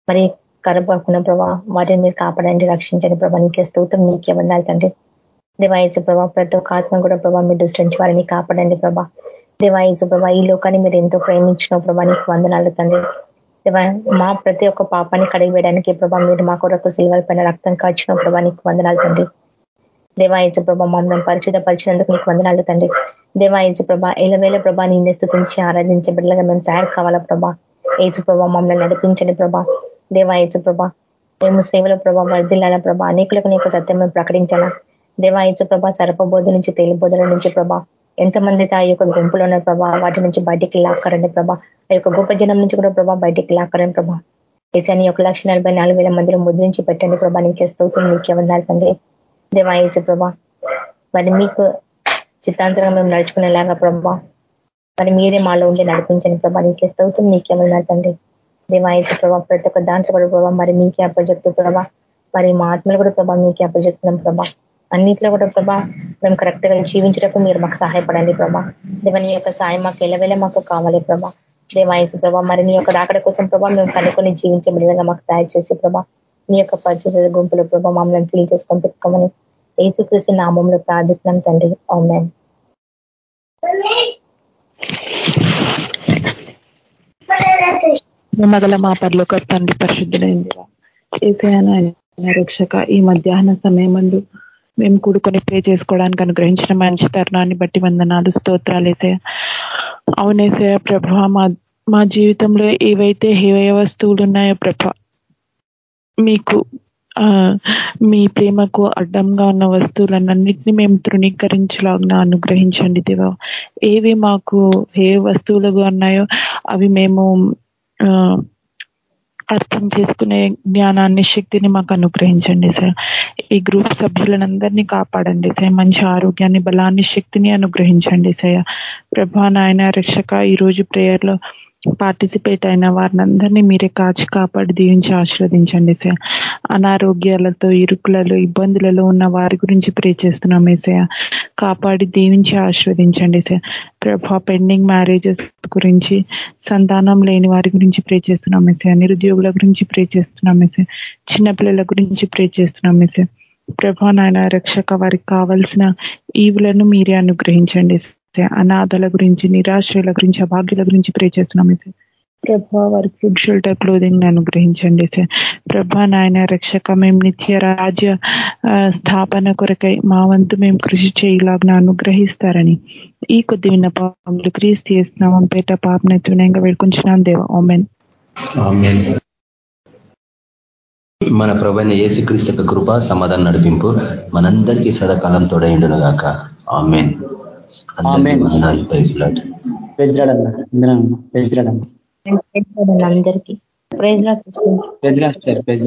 మరి కరపకున్న ప్రభా వాటిని మీరు కాపాడండి రక్షించండి ప్రభా. నీకే స్తోత్రం నీకే వెళ్ళాలి తండ్రి. దేవాయచు ప్రభా ప్రతి ఒక్క ఆత్మ కూడా ప్రభా మీరు దృష్టించి వారిని కాపాడండి ప్రభా. దేవాయచు ప్రభా ఈ లోకాన్ని మీరు ఎంతో ప్రేమించిన ప్రభా నీకు వందనాలు తండ్రి. మా ప్రతి ఒక్క పాపాన్ని కడిగివేయడానికి ప్రభా మీరు మా కొరకు సిల్వర్ పైన రక్తం కాచిన ప్రభా నీకు వందనాలు తండ్రి. దేవాయచు ప్రభా మమ్మల్ని పరిచినందుకు నీకు వందనాలు తండ్రి. దేవాయచు ప్రభా ఎలవేల ప్రభా నీ స్థుతించి ఆరాధించే బిడ్డలుగా మేము తయారు కావాలా ప్రభా. ఏచు ప్రభా మమ్మల్ని నడిపించండి ప్రభా. దేవాయచు ప్రభా మేము సేవల ప్రభా వర్దిల్లాల ప్రభా. అనేకులకు నీకు సత్యం మేము ప్రకటించాలా దేవాయచు ప్రభా సర్పబోధ నుంచి తేలిబోధల నుంచి ప్రభా. ఎంతమంది ఆ యొక్క గుంపులో ఉన్న ప్రభా? వాటి నుంచి బయటికి లాక్కరండి ప్రభా. ఆ యొక్క గొప్ప జనం నుంచి కూడా ప్రభా బయటికి లాక్కరండి ప్రభా. ఏసాని యొక్క లక్ష నలభై నాలుగు వేల మందిలో ముద్రించి పెట్టండి ప్రభా. నీకే స్తోత్రం నీకే ఉన్నారు తండ్రి. దేవాయచు ప్రభా. మరి మీకు చిత్తాంతరంలో నడుచుకునేలాగా ప్రభా. మరి మీరే మాలో ఉండి నడిపించండి ప్రభా. నీకే స్తోత్రం నీకేమన్నారు తండ్రి. దేవాయచు ప్రభా ప్రతి ఒక్క దాంట్లో కూడా ప్రభా మరి మీకే అప్పచెప్తూ ప్రభా. మరి మా ఆత్మలు కూడా ప్రభా మీకే అప్పచెప్తున్నాం ప్రభా. అన్నింటిలో కూడా ప్రభా మేము కరెక్ట్గా జీవించటకు మీరు మాకు సహాయపడండి ప్రభా. దేవని యొక్క సాయం మాకు ఎలవేళ మాకు కావాలి ప్రభా. దేవాయసు ప్రభా మరి నీ యొక్క రాకడ కోసం ప్రభా మేము కనుక్కొని జీవించే విధంగా మాకు తయారు చేసి ప్రభా నీ యొక్క పరిచయ గుంపులో ప్రభా మమ్మల్ని సీల్ చేసుకొని పెట్టుకోమని ఏసుకృష్ణ నామంలో ప్రార్థిస్తున్నాం తండ్రి. అవునాయన్ మగల మా పర్లోక తండ్రి పరిశుద్ధులైందిరా రక్షక ఈ మధ్యాహ్న సమయమందు మేము కూడుకొని ప్రే చేసుకోవడానికి అనుగ్రహించిన మంచి తరుణాన్ని బట్టి వందనాలు స్తోత్రాలేసే అవునేసే ప్రభ మా మా జీవితంలో ఏవైతే హేవయ వస్తువులు ఉన్నాయో ప్రభ మీకు మీ ప్రేమకు అడ్డంగా ఉన్న వస్తువులన్నింటినీ మేము తృణీకరించలాగా అనుగ్రహించండి దేవా. ఏవి మాకు ఏ వస్తువులుగా ఉన్నాయో అవి మేము అర్థం చేసుకునే జ్ఞానాన్ని శక్తిని మాకు అనుగ్రహించండి సార్. ఈ గ్రూప్ సభ్యులందరినీ కాపాడండి సార్. మంచి ఆరోగ్యాన్ని బలాన్ని శక్తిని అనుగ్రహించండి సార్. ప్రభా నాయన రక్షక ఈరోజు ప్రేయర్లో పార్టిసిపేట్ అయిన వారిని మీరే కాచి కాపాడి దీవించి ఆశీర్వదించండి సార్ అనారోగ్యాలతో ఇరుకులలో ఇబ్బందులలో ఉన్న వారి గురించి ప్రే చేస్తున్నాం ఏసయ కాపాడి దీవించి ఆశీర్వదించండి సార్ ప్రభా పెండింగ్ మ్యారేజెస్ గురించి సంతానం లేని వారి గురించి ప్రే చేస్తున్నాం ఏసయ నిరుద్యోగుల గురించి ప్రే చేస్తున్నాం ఏసే చిన్నపిల్లల గురించి ప్రే చేస్తున్నాం ఏసే ప్రభా నాయన రక్షక వారికి కావలసిన ఈవులను మీరే అనుగ్రహించండి అనాథల గురించి నిరాశ్రయుల గురించి అభాగ్యుల గురించి ప్రే చేస్తున్నాం సార్ ప్రభా వారి ఫుడ్ షెల్టర్ క్లోదింగ్ అనుగ్రహించండి సార్ ప్రభా నాయన రక్షక మేము నిత్య రాజ్య స్థాపన కొరకై మా వంతు మేము కృషి చేయలాగా అనుగ్రహిస్తారని. ఈ కొద్ది విన్నపాములు క్రీస్తు చేస్తున్నాం పేట పాపనెత్తు వినయంగా వేడుకుంటున్నాం దేవ. ఓమెన్ మన ప్రభైన ఏసుక్రీస్తు కృప సమాధానం నడిపింపు మనందరికీ సదాకాలం తోడైండును గాక. ఆమెన్ అందరికీ ప్రైజ్ రాడ్ ప్రైజ్